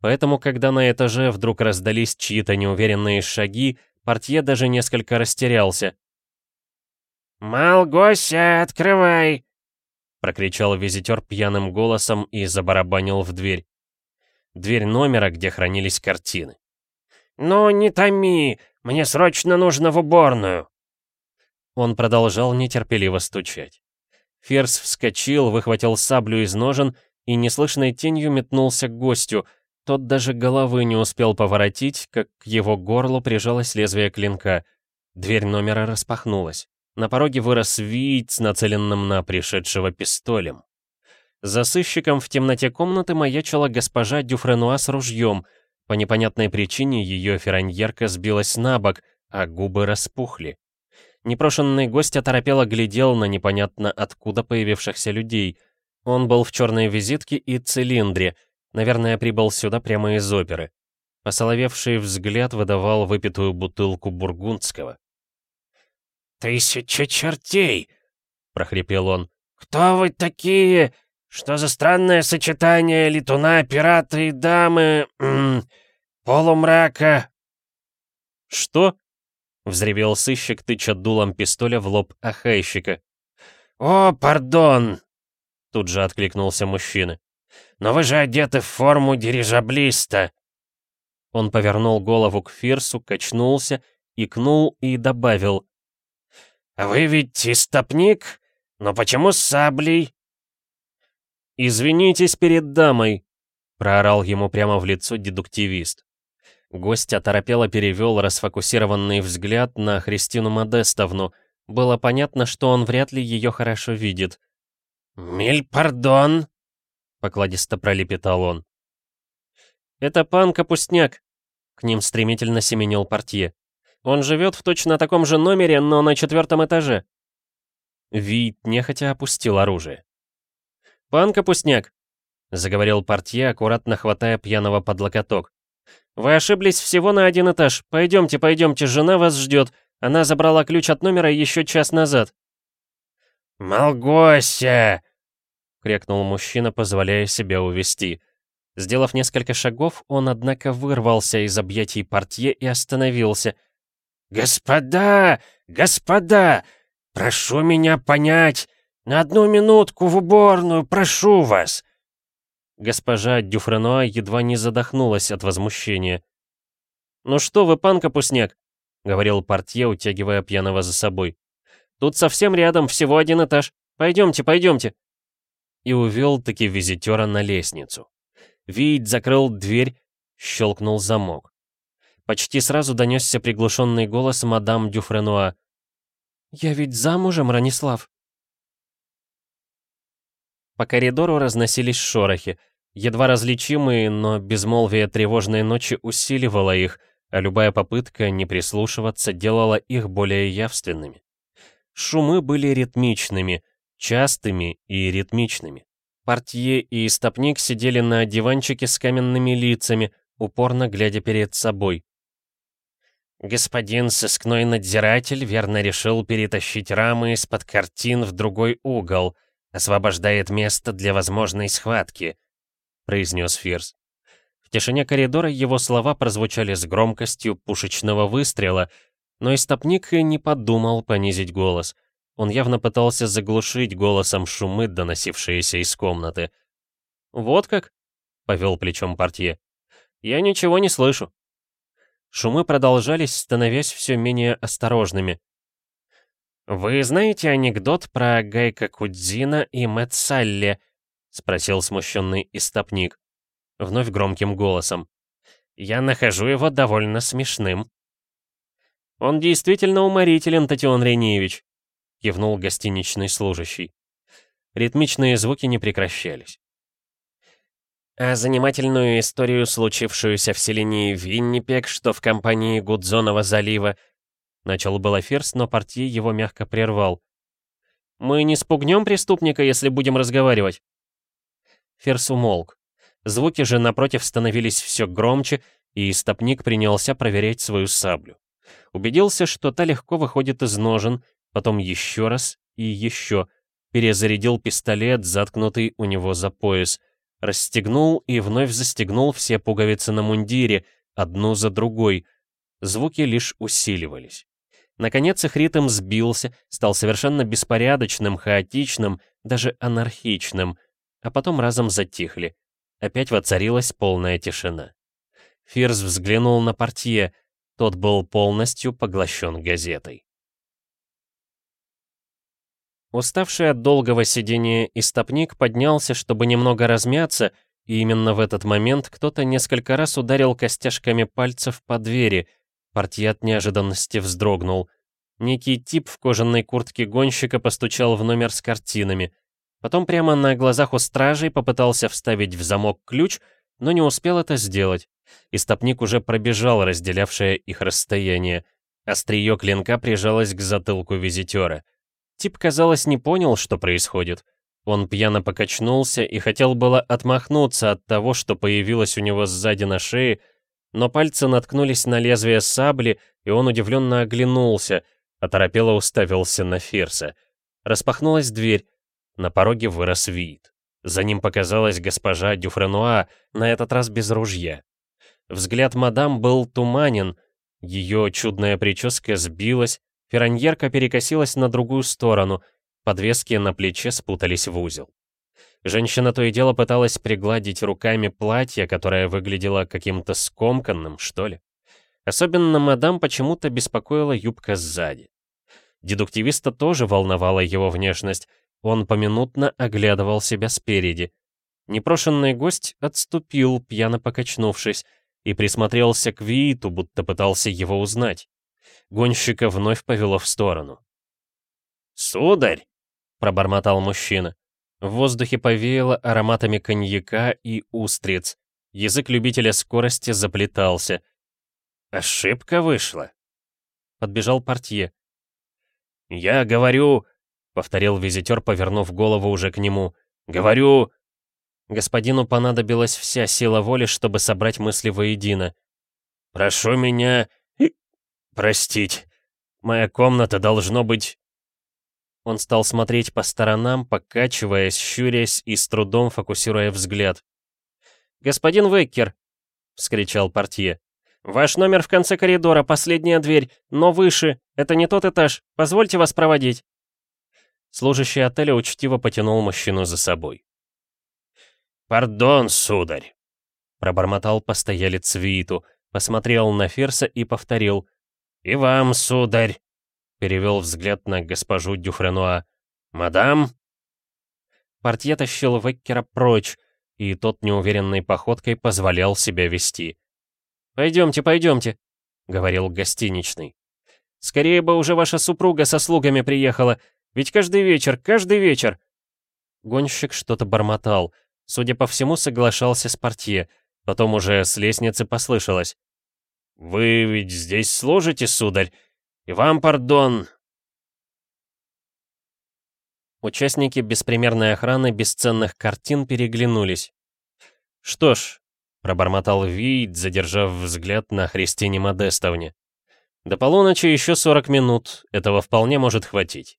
Поэтому, когда на этаже вдруг раздались чьи-то неуверенные шаги, портье даже несколько растерялся. «Малгося, открывай!» — прокричал визитер пьяным голосом и забарабанил в дверь. Дверь номера, где хранились картины. «Ну, не томи! Мне срочно нужно в уборную!» Он продолжал нетерпеливо стучать. Ферс вскочил, выхватил саблю из ножен и неслышной тенью метнулся к гостю. Тот даже головы не успел поворотить, как к его горлу прижалось лезвие клинка. Дверь номера распахнулась. На пороге вырос Виит с нацеленным на пришедшего пистолем. За сыщиком в темноте комнаты маячила госпожа Дюфренуа с ружьем. По непонятной причине ее фераньерка сбилась на бок, а губы распухли. Непрошенный гость оторопело глядел на непонятно откуда появившихся людей. Он был в черной визитке и цилиндре, наверное, прибыл сюда прямо из оперы. Посоловевший взгляд выдавал выпитую бутылку бургундского. «Тысяча чертей!» — прохрипел он. «Кто вы такие? Что за странное сочетание летуна, пирата и дамы... М -м, полумрака?» «Что?» — взревел сыщик, тыча дулом пистоля в лоб охайщика. «О, пардон!» — тут же откликнулся мужчина. «Но вы же одеты в форму дирижаблиста!» Он повернул голову к Фирсу, качнулся, икнул и добавил. «А вы ведь истопник? Но почему с саблей?» «Извинитесь перед дамой!» — проорал ему прямо в лицо дедуктивист. Гость оторопело перевел расфокусированный взгляд на Христину Модестовну. Было понятно, что он вряд ли ее хорошо видит. «Миль пардон!» — покладисто пролепетал он. «Это пан Капустняк!» К ним стремительно семенил портье. «Он живет в точно таком же номере, но на четвертом этаже». Вид нехотя опустил оружие. «Пан Капустняк!» — заговорил портье, аккуратно хватая пьяного под локоток. «Вы ошиблись всего на один этаж. Пойдемте, пойдемте, жена вас ждет. Она забрала ключ от номера еще час назад». «Малгося!» — крикнул мужчина, позволяя себя увести. Сделав несколько шагов, он, однако, вырвался из объятий портье и остановился. «Господа! Господа! Прошу меня понять! «На одну минутку в уборную, прошу вас!» Госпожа Дюфренуа едва не задохнулась от возмущения. «Ну что вы, пан Капусняк?» — говорил портье, утягивая пьяного за собой. «Тут совсем рядом, всего один этаж. Пойдемте, пойдемте!» И увел таки визитера на лестницу. Вид закрыл дверь, щелкнул замок. Почти сразу донесся приглушенный голос мадам Дюфренуа. «Я ведь замужем, Ранислав!» По коридору разносились шорохи, едва различимые, но безмолвие тревожной ночи усиливало их, а любая попытка не прислушиваться делала их более явственными. Шумы были ритмичными, частыми и ритмичными. Портье и стопник сидели на диванчике с каменными лицами, упорно глядя перед собой. «Господин сыскной надзиратель верно решил перетащить рамы из-под картин в другой угол», освобождает место для возможной схватки», — произнес Фирс. В тишине коридора его слова прозвучали с громкостью пушечного выстрела, но истопник и не подумал понизить голос. Он явно пытался заглушить голосом шумы, доносившиеся из комнаты. «Вот как?» — повел плечом портье. «Я ничего не слышу». Шумы продолжались, становясь все менее осторожными. «Вы знаете анекдот про Гайка Кудзина и Мэтт Салли?» — спросил смущенный истопник. Вновь громким голосом. «Я нахожу его довольно смешным». «Он действительно уморителен, Татьон Ренеевич», — кивнул гостиничный служащий. Ритмичные звуки не прекращались. А занимательную историю, случившуюся в селении Виннипек, что в компании Гудзонова залива, Начал было Ферс, но партий его мягко прервал. «Мы не спугнем преступника, если будем разговаривать?» Ферс умолк. Звуки же напротив становились все громче, и стопник принялся проверять свою саблю. Убедился, что та легко выходит из ножен, потом еще раз и еще. Перезарядил пистолет, заткнутый у него за пояс. Расстегнул и вновь застегнул все пуговицы на мундире, одну за другой. Звуки лишь усиливались. Наконец их ритм сбился, стал совершенно беспорядочным, хаотичным, даже анархичным, а потом разом затихли. Опять воцарилась полная тишина. Фирс взглянул на портье, тот был полностью поглощен газетой. Уставший от долгого сидения истопник поднялся, чтобы немного размяться, и именно в этот момент кто-то несколько раз ударил костяшками пальцев по двери, Портье от неожиданности вздрогнул. Некий тип в кожаной куртке гонщика постучал в номер с картинами. Потом прямо на глазах у стражей попытался вставить в замок ключ, но не успел это сделать. Истопник уже пробежал разделявшее их расстояние. Острие клинка прижалось к затылку визитера. Тип, казалось, не понял, что происходит. Он пьяно покачнулся и хотел было отмахнуться от того, что появилось у него сзади на шее, но пальцы наткнулись на лезвие сабли, и он удивленно оглянулся, оторопело уставился на Фирса. Распахнулась дверь, на пороге вырос вид. За ним показалась госпожа Дюфренуа, на этот раз без ружья. Взгляд мадам был туманен, ее чудная прическа сбилась, фераньерка перекосилась на другую сторону, подвески на плече спутались в узел. Женщина то и дело пыталась пригладить руками платье, которое выглядело каким-то скомканным, что ли. Особенно мадам почему-то беспокоила юбка сзади. Дедуктивиста тоже волновала его внешность, он поминутно оглядывал себя спереди. Непрошенный гость отступил, пьяно покачнувшись, и присмотрелся к Вииту, будто пытался его узнать. Гонщика вновь повело в сторону. «Сударь!» — пробормотал мужчина. В воздухе повеяло ароматами коньяка и устриц. Язык любителя скорости заплетался. «Ошибка вышла!» Подбежал портье. «Я говорю, повторил визитер, повернув голову уже к нему. «Говорю...» Господину понадобилась вся сила воли, чтобы собрать мысли воедино. «Прошу меня... простить. Моя комната должно быть...» Он стал смотреть по сторонам, покачиваясь, щурясь и с трудом фокусируя взгляд. «Господин Веккер!» — вскричал портье. «Ваш номер в конце коридора, последняя дверь, но выше. Это не тот этаж. Позвольте вас проводить». Служащий отеля учтиво потянул мужчину за собой. «Пардон, сударь!» Пробормотал постоялец Виту, посмотрел на Ферса и повторил. «И вам, сударь!» Перевел взгляд на госпожу Дюфренуа. «Мадам?» Портье тащил Веккера прочь, и тот неуверенной походкой позволял себя вести. «Пойдемте, пойдемте», — говорил гостиничный. «Скорее бы уже ваша супруга со слугами приехала, ведь каждый вечер, каждый вечер...» Гонщик что-то бормотал. Судя по всему, соглашался с портье. Потом уже с лестницы послышалось. «Вы ведь здесь служите, сударь? И вам пардон!» Участники беспримерной охраны бесценных картин переглянулись. «Что ж», — пробормотал Вид, задержав взгляд на Христине Модестовне. «До полуночи еще 40 минут, этого вполне может хватить».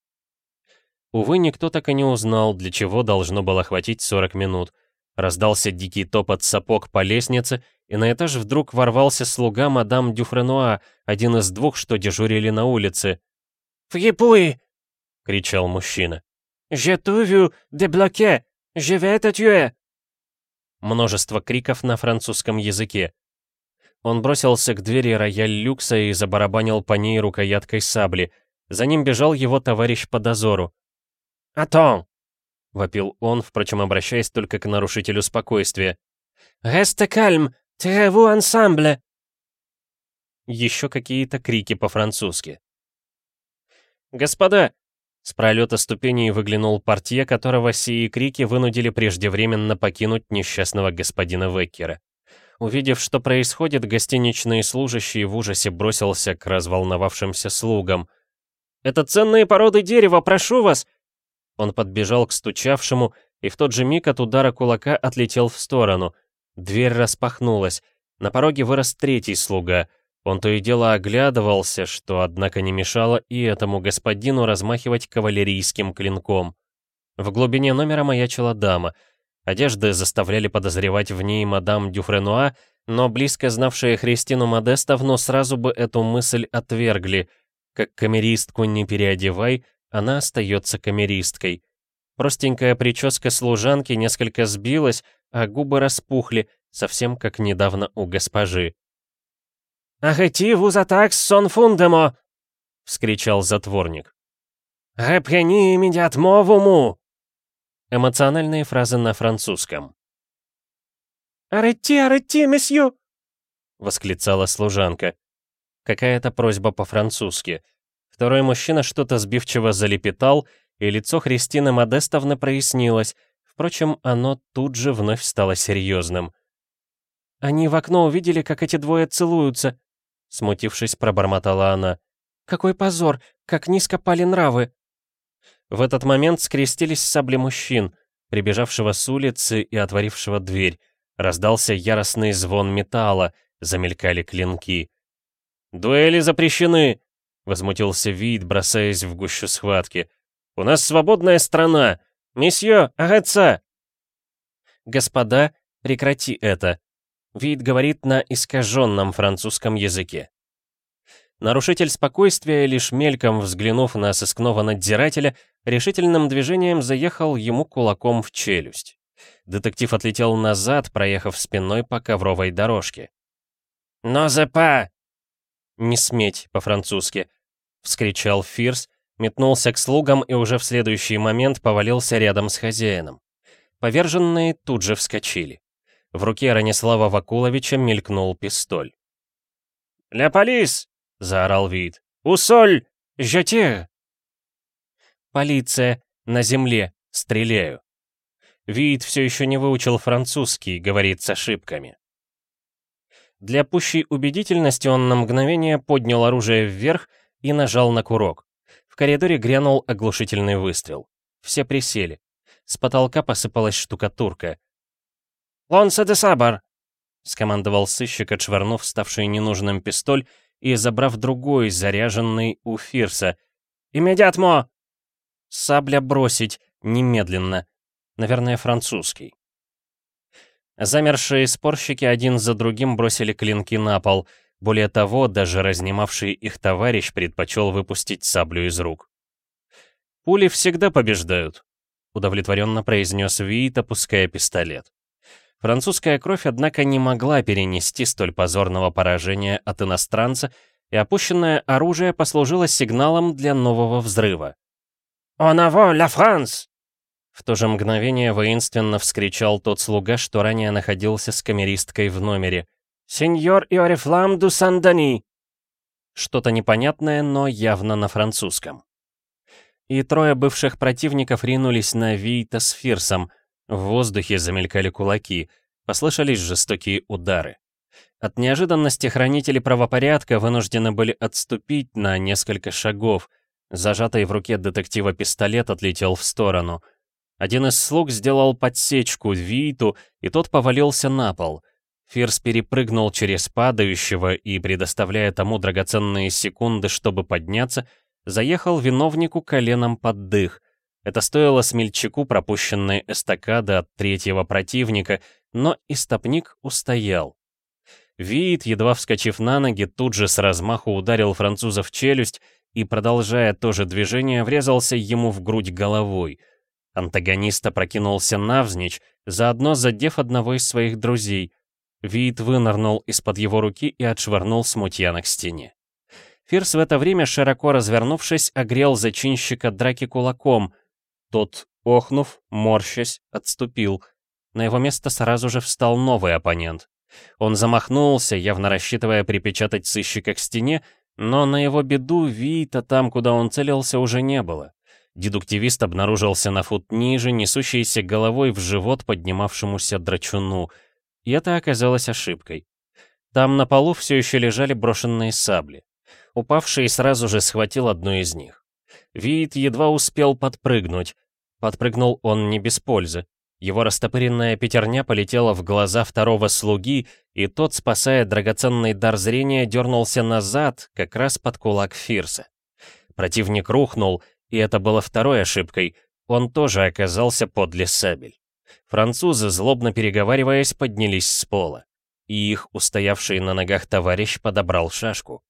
Увы, никто так и не узнал, для чего должно было хватить 40 минут. Раздался дикий топот сапог по лестнице, и на этаж вдруг ворвался слуга мадам Дюфренуа, один из двух, что дежурили на улице. «Фьепуи!» — кричал мужчина. «Je t'ai vu déблоqué! Je vais te tuer!» Множество криков на французском языке. Он бросился к двери рояль люкса и забарабанил по ней рукояткой сабли. За ним бежал его товарищ по дозору. «Attends!» — вопил он, впрочем, обращаясь только к нарушителю спокойствия. «Reste calme! Tirez-vous ensemble!» Еще какие-то крики по-французски. «Господа!» С пролета ступеней выглянул портье, которого сии крики вынудили преждевременно покинуть несчастного господина Веккера. Увидев, что происходит, гостиничный служащий в ужасе бросился к разволновавшимся слугам. «Это ценные породы дерева, прошу вас! Он подбежал к стучавшему, и в тот же миг от удара кулака отлетел в сторону. Дверь распахнулась. На пороге вырос третий слуга. Он то и дело оглядывался, что, однако, не мешало и этому господину размахивать кавалерийским клинком. В глубине номера маячила дама. Одежды заставляли подозревать в ней мадам Дюфренуа, но близко знавшие Христину Модестовну сразу бы эту мысль отвергли. Как камеристку не переодевай, она остается камеристкой. Простенькая прическа служанки несколько сбилась, а губы распухли, совсем как недавно у госпожи. «Arrêtez vous attaques son fondement!» — вскричал затворник. «Reprenez immédiatement vos mots!» Эмоциональные фразы на французском. «Arrêtez, arrêtez, месье!» — восклицала служанка. Какая-то просьба по-французски — Второй мужчина что-то сбивчиво залепетал, и лицо Христины Модестовны прояснилось, впрочем, оно тут же вновь стало серьезным. «Они в окно увидели, как эти двое целуются», — смутившись, пробормотала она. «Какой позор! Как низко пали нравы!» В этот момент скрестились сабли мужчин, прибежавшего с улицы и отворившего дверь. Раздался яростный звон металла, замелькали клинки. «Дуэли запрещены!» — возмутился Вид, бросаясь в гущу схватки. «У нас свободная страна! Месье, агатца!» «Господа, прекрати это!» Вид говорит на искаженном французском языке. Нарушитель спокойствия, лишь мельком взглянув на сыскного надзирателя, решительным движением заехал ему кулаком в челюсть. Детектив отлетел назад, проехав спиной по ковровой дорожке. «Но запа!» «Не сметь» по-французски, — вскричал Фирс, метнулся к слугам и уже в следующий момент повалился рядом с хозяином. Поверженные тут же вскочили. В руке Ранислава Вакуловича мелькнул пистоль. «Ля полис!» — заорал Вид. «Усоль! Жете!» «Полиция! На земле! Стреляю!» Вид все еще не выучил французский, говорит с ошибками. Для пущей убедительности он на мгновение поднял оружие вверх и нажал на курок. В коридоре грянул оглушительный выстрел. Все присели. С потолка посыпалась штукатурка. «Лонса де Сабар!» — скомандовал сыщик, отшвырнув ставший ненужным пистоль и забрав другой, заряженный у Фирса. «Имедиатмо!» «Сабля бросить, немедленно!» Наверное, французский. Замершие спорщики один за другим бросили клинки на пол. Более того, даже разнимавший их товарищ предпочел выпустить саблю из рук. «Пули всегда побеждают», — удовлетворенно произнес Виит, опуская пистолет. Французская кровь, однако, не могла перенести столь позорного поражения от иностранца, и опущенное оружие послужило сигналом для нового взрыва. «En avant, la France!» В то же мгновение воинственно вскричал тот слуга, что ранее находился с камеристкой в номере. «Сеньор Иорифлам ду Сан-Дани!» Что-то непонятное, но явно на французском. И трое бывших противников ринулись на Вийта с Фирсом. В воздухе замелькали кулаки, послышались жестокие удары. От неожиданности хранители правопорядка вынуждены были отступить на несколько шагов. Зажатый в руке детектива пистолет отлетел в сторону — один из слуг сделал подсечку Виту, и тот повалился на пол. Фирс перепрыгнул через падающего и, предоставляя тому драгоценные секунды, чтобы подняться, заехал виновнику коленом под дых. Это стоило смельчаку пропущенной эстакады от третьего противника, но истопник устоял. Виит, едва вскочив на ноги, тут же с размаху ударил француза в челюсть и, продолжая то же движение, врезался ему в грудь головой — Антагонист опрокинулся навзничь, заодно задев одного из своих друзей. Вид вынырнул из-под его руки и отшвырнул смутьяна к стене. Фирс в это время, широко развернувшись, огрел зачинщика драки кулаком. Тот, охнув, морщась, отступил. На его место сразу же встал новый оппонент. Он замахнулся, явно рассчитывая припечатать сыщика к стене, но на его беду Вита там, куда он целился, уже не было. Дедуктивист обнаружился на фут ниже, несущийся головой в живот поднимавшемуся драчуну. И это оказалось ошибкой. Там на полу все еще лежали брошенные сабли. Упавший сразу же схватил одну из них. Вид едва успел подпрыгнуть. Подпрыгнул он не без пользы. Его растопыренная пятерня полетела в глаза второго слуги, и тот, спасая драгоценный дар зрения, дернулся назад, как раз под кулак Фирса. Противник рухнул, и это было второй ошибкой. Он тоже оказался подле сабель. Французы, злобно переговариваясь, поднялись с пола. И их устоявший на ногах товарищ подобрал шашку.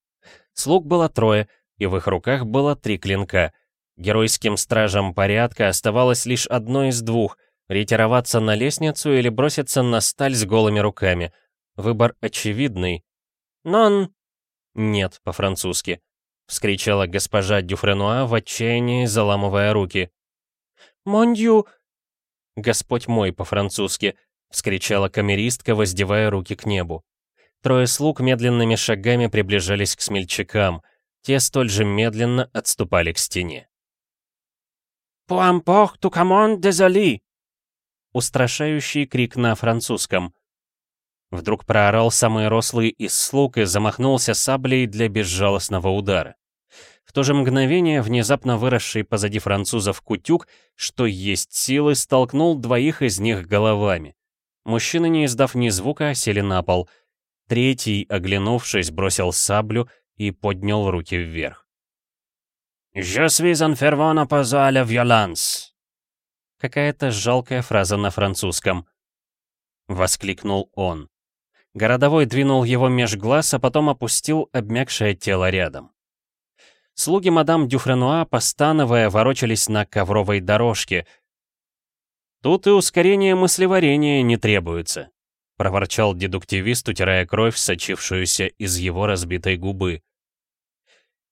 Слуг было трое, и в их руках было три клинка. Геройским стражам порядка оставалось лишь одно из двух — ретироваться на лестницу или броситься на сталь с голыми руками. Выбор очевидный. «Нон!» «Нет» по-французски. — вскричала госпожа Дюфренуа в отчаянии, заламывая руки. «Мондью!» «Господь мой» по-французски, — вскричала камеристка, воздевая руки к небу. Трое слуг медленными шагами приближались к смельчакам. Те столь же медленно отступали к стене. «Пуампох тукамон дезоли!» Устрашающий крик на французском. Вдруг проорал самый рослый из слуг и замахнулся саблей для безжалостного удара. В то же мгновение внезапно выросший позади французов кутюк, что есть силы, столкнул двоих из них головами. Мужчины, не издав ни звука, сели на пол. Третий, оглянувшись, бросил саблю и поднял руки вверх. «Je suis un fervent la violence». Какая-то жалкая фраза на французском. Воскликнул он. Городовой двинул его меж глаз, а потом опустил обмякшее тело рядом. Слуги мадам Дюфренуа, постановая, ворочались на ковровой дорожке. «Тут и ускорение мыслеварения не требуется», — проворчал дедуктивист, утирая кровь, сочившуюся из его разбитой губы.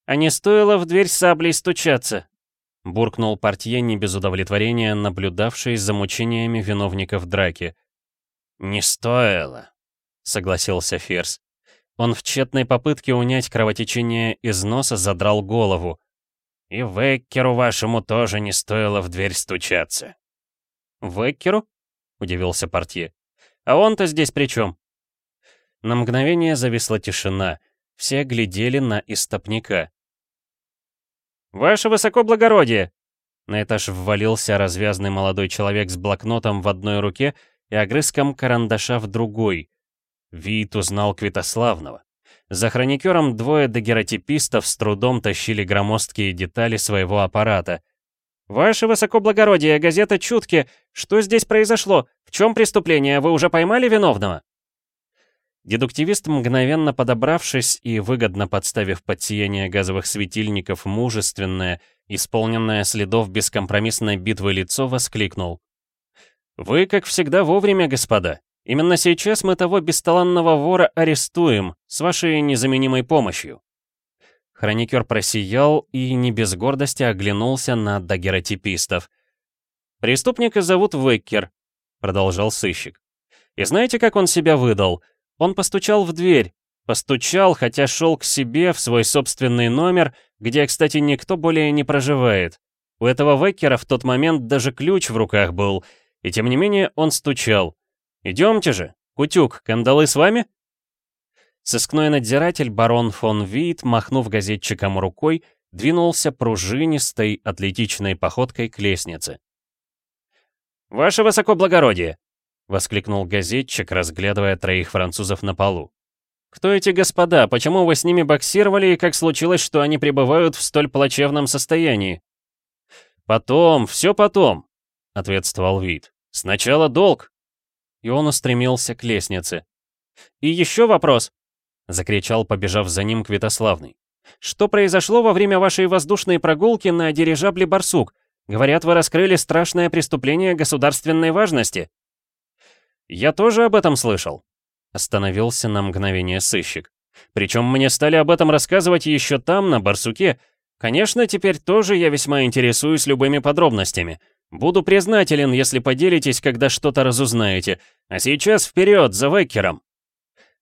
«А не стоило в дверь саблей стучаться», — буркнул портье не без удовлетворения, наблюдавший за мучениями виновников драки. «Не стоило», — согласился Ферс. Он в тщетной попытке унять кровотечение из носа задрал голову. «И Веккеру вашему тоже не стоило в дверь стучаться». «Веккеру?» — удивился портье. «А он-то здесь при чем?» На мгновение зависла тишина. Все глядели на истопника. «Ваше высокоблагородие!» На этаж ввалился развязный молодой человек с блокнотом в одной руке и огрызком карандаша в другой. Вид узнал Квитославного. За хроникером двое дагеротипистов с трудом тащили громоздкие детали своего аппарата. «Ваше высокоблагородие, газета «Чутки». Что здесь произошло? В чем преступление? Вы уже поймали виновного?» Дедуктивист, мгновенно подобравшись и выгодно подставив под сияние газовых светильников мужественное, исполненное следов бескомпромиссной битвы лицо, воскликнул. «Вы, как всегда, вовремя, господа. Именно сейчас мы того бесталанного вора арестуем, с вашей незаменимой помощью». Хроникер просиял и не без гордости оглянулся на дагеротипистов. «Преступника зовут Веккер», — продолжал сыщик. «И знаете, как он себя выдал? Он постучал в дверь. Постучал, хотя шел к себе в свой собственный номер, где, кстати, никто более не проживает. У этого Веккера в тот момент даже ключ в руках был, и тем не менее он стучал. «Идемте же! Кутюк, кандалы с вами?» Сыскной надзиратель барон фон Вит, махнув газетчикам рукой, двинулся пружинистой, атлетичной походкой к лестнице. «Ваше высокоблагородие!» — воскликнул газетчик, разглядывая троих французов на полу. «Кто эти господа? Почему вы с ними боксировали, и как случилось, что они пребывают в столь плачевном состоянии?» «Потом, все потом», — ответствовал Вит. «Сначала долг и он устремился к лестнице. «И еще вопрос!» — закричал, побежав за ним Квитославный. «Что произошло во время вашей воздушной прогулки на дирижабле «Барсук»? Говорят, вы раскрыли страшное преступление государственной важности». «Я тоже об этом слышал», — остановился на мгновение сыщик. «Причем мне стали об этом рассказывать еще там, на «Барсуке». Конечно, теперь тоже я весьма интересуюсь любыми подробностями. Буду признателен, если поделитесь, когда что-то разузнаете. А сейчас вперед, за Веккером!»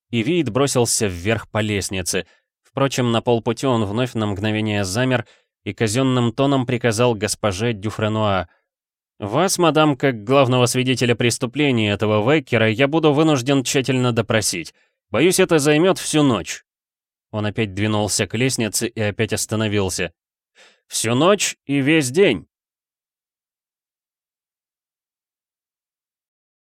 И Вид бросился вверх по лестнице. Впрочем, на полпути он вновь на мгновение замер и казенным тоном приказал госпоже Дюфренуа. «Вас, мадам, как главного свидетеля преступления этого Веккера, я буду вынужден тщательно допросить. Боюсь, это займет всю ночь». Он опять двинулся к лестнице и опять остановился. «Всю ночь и весь день»,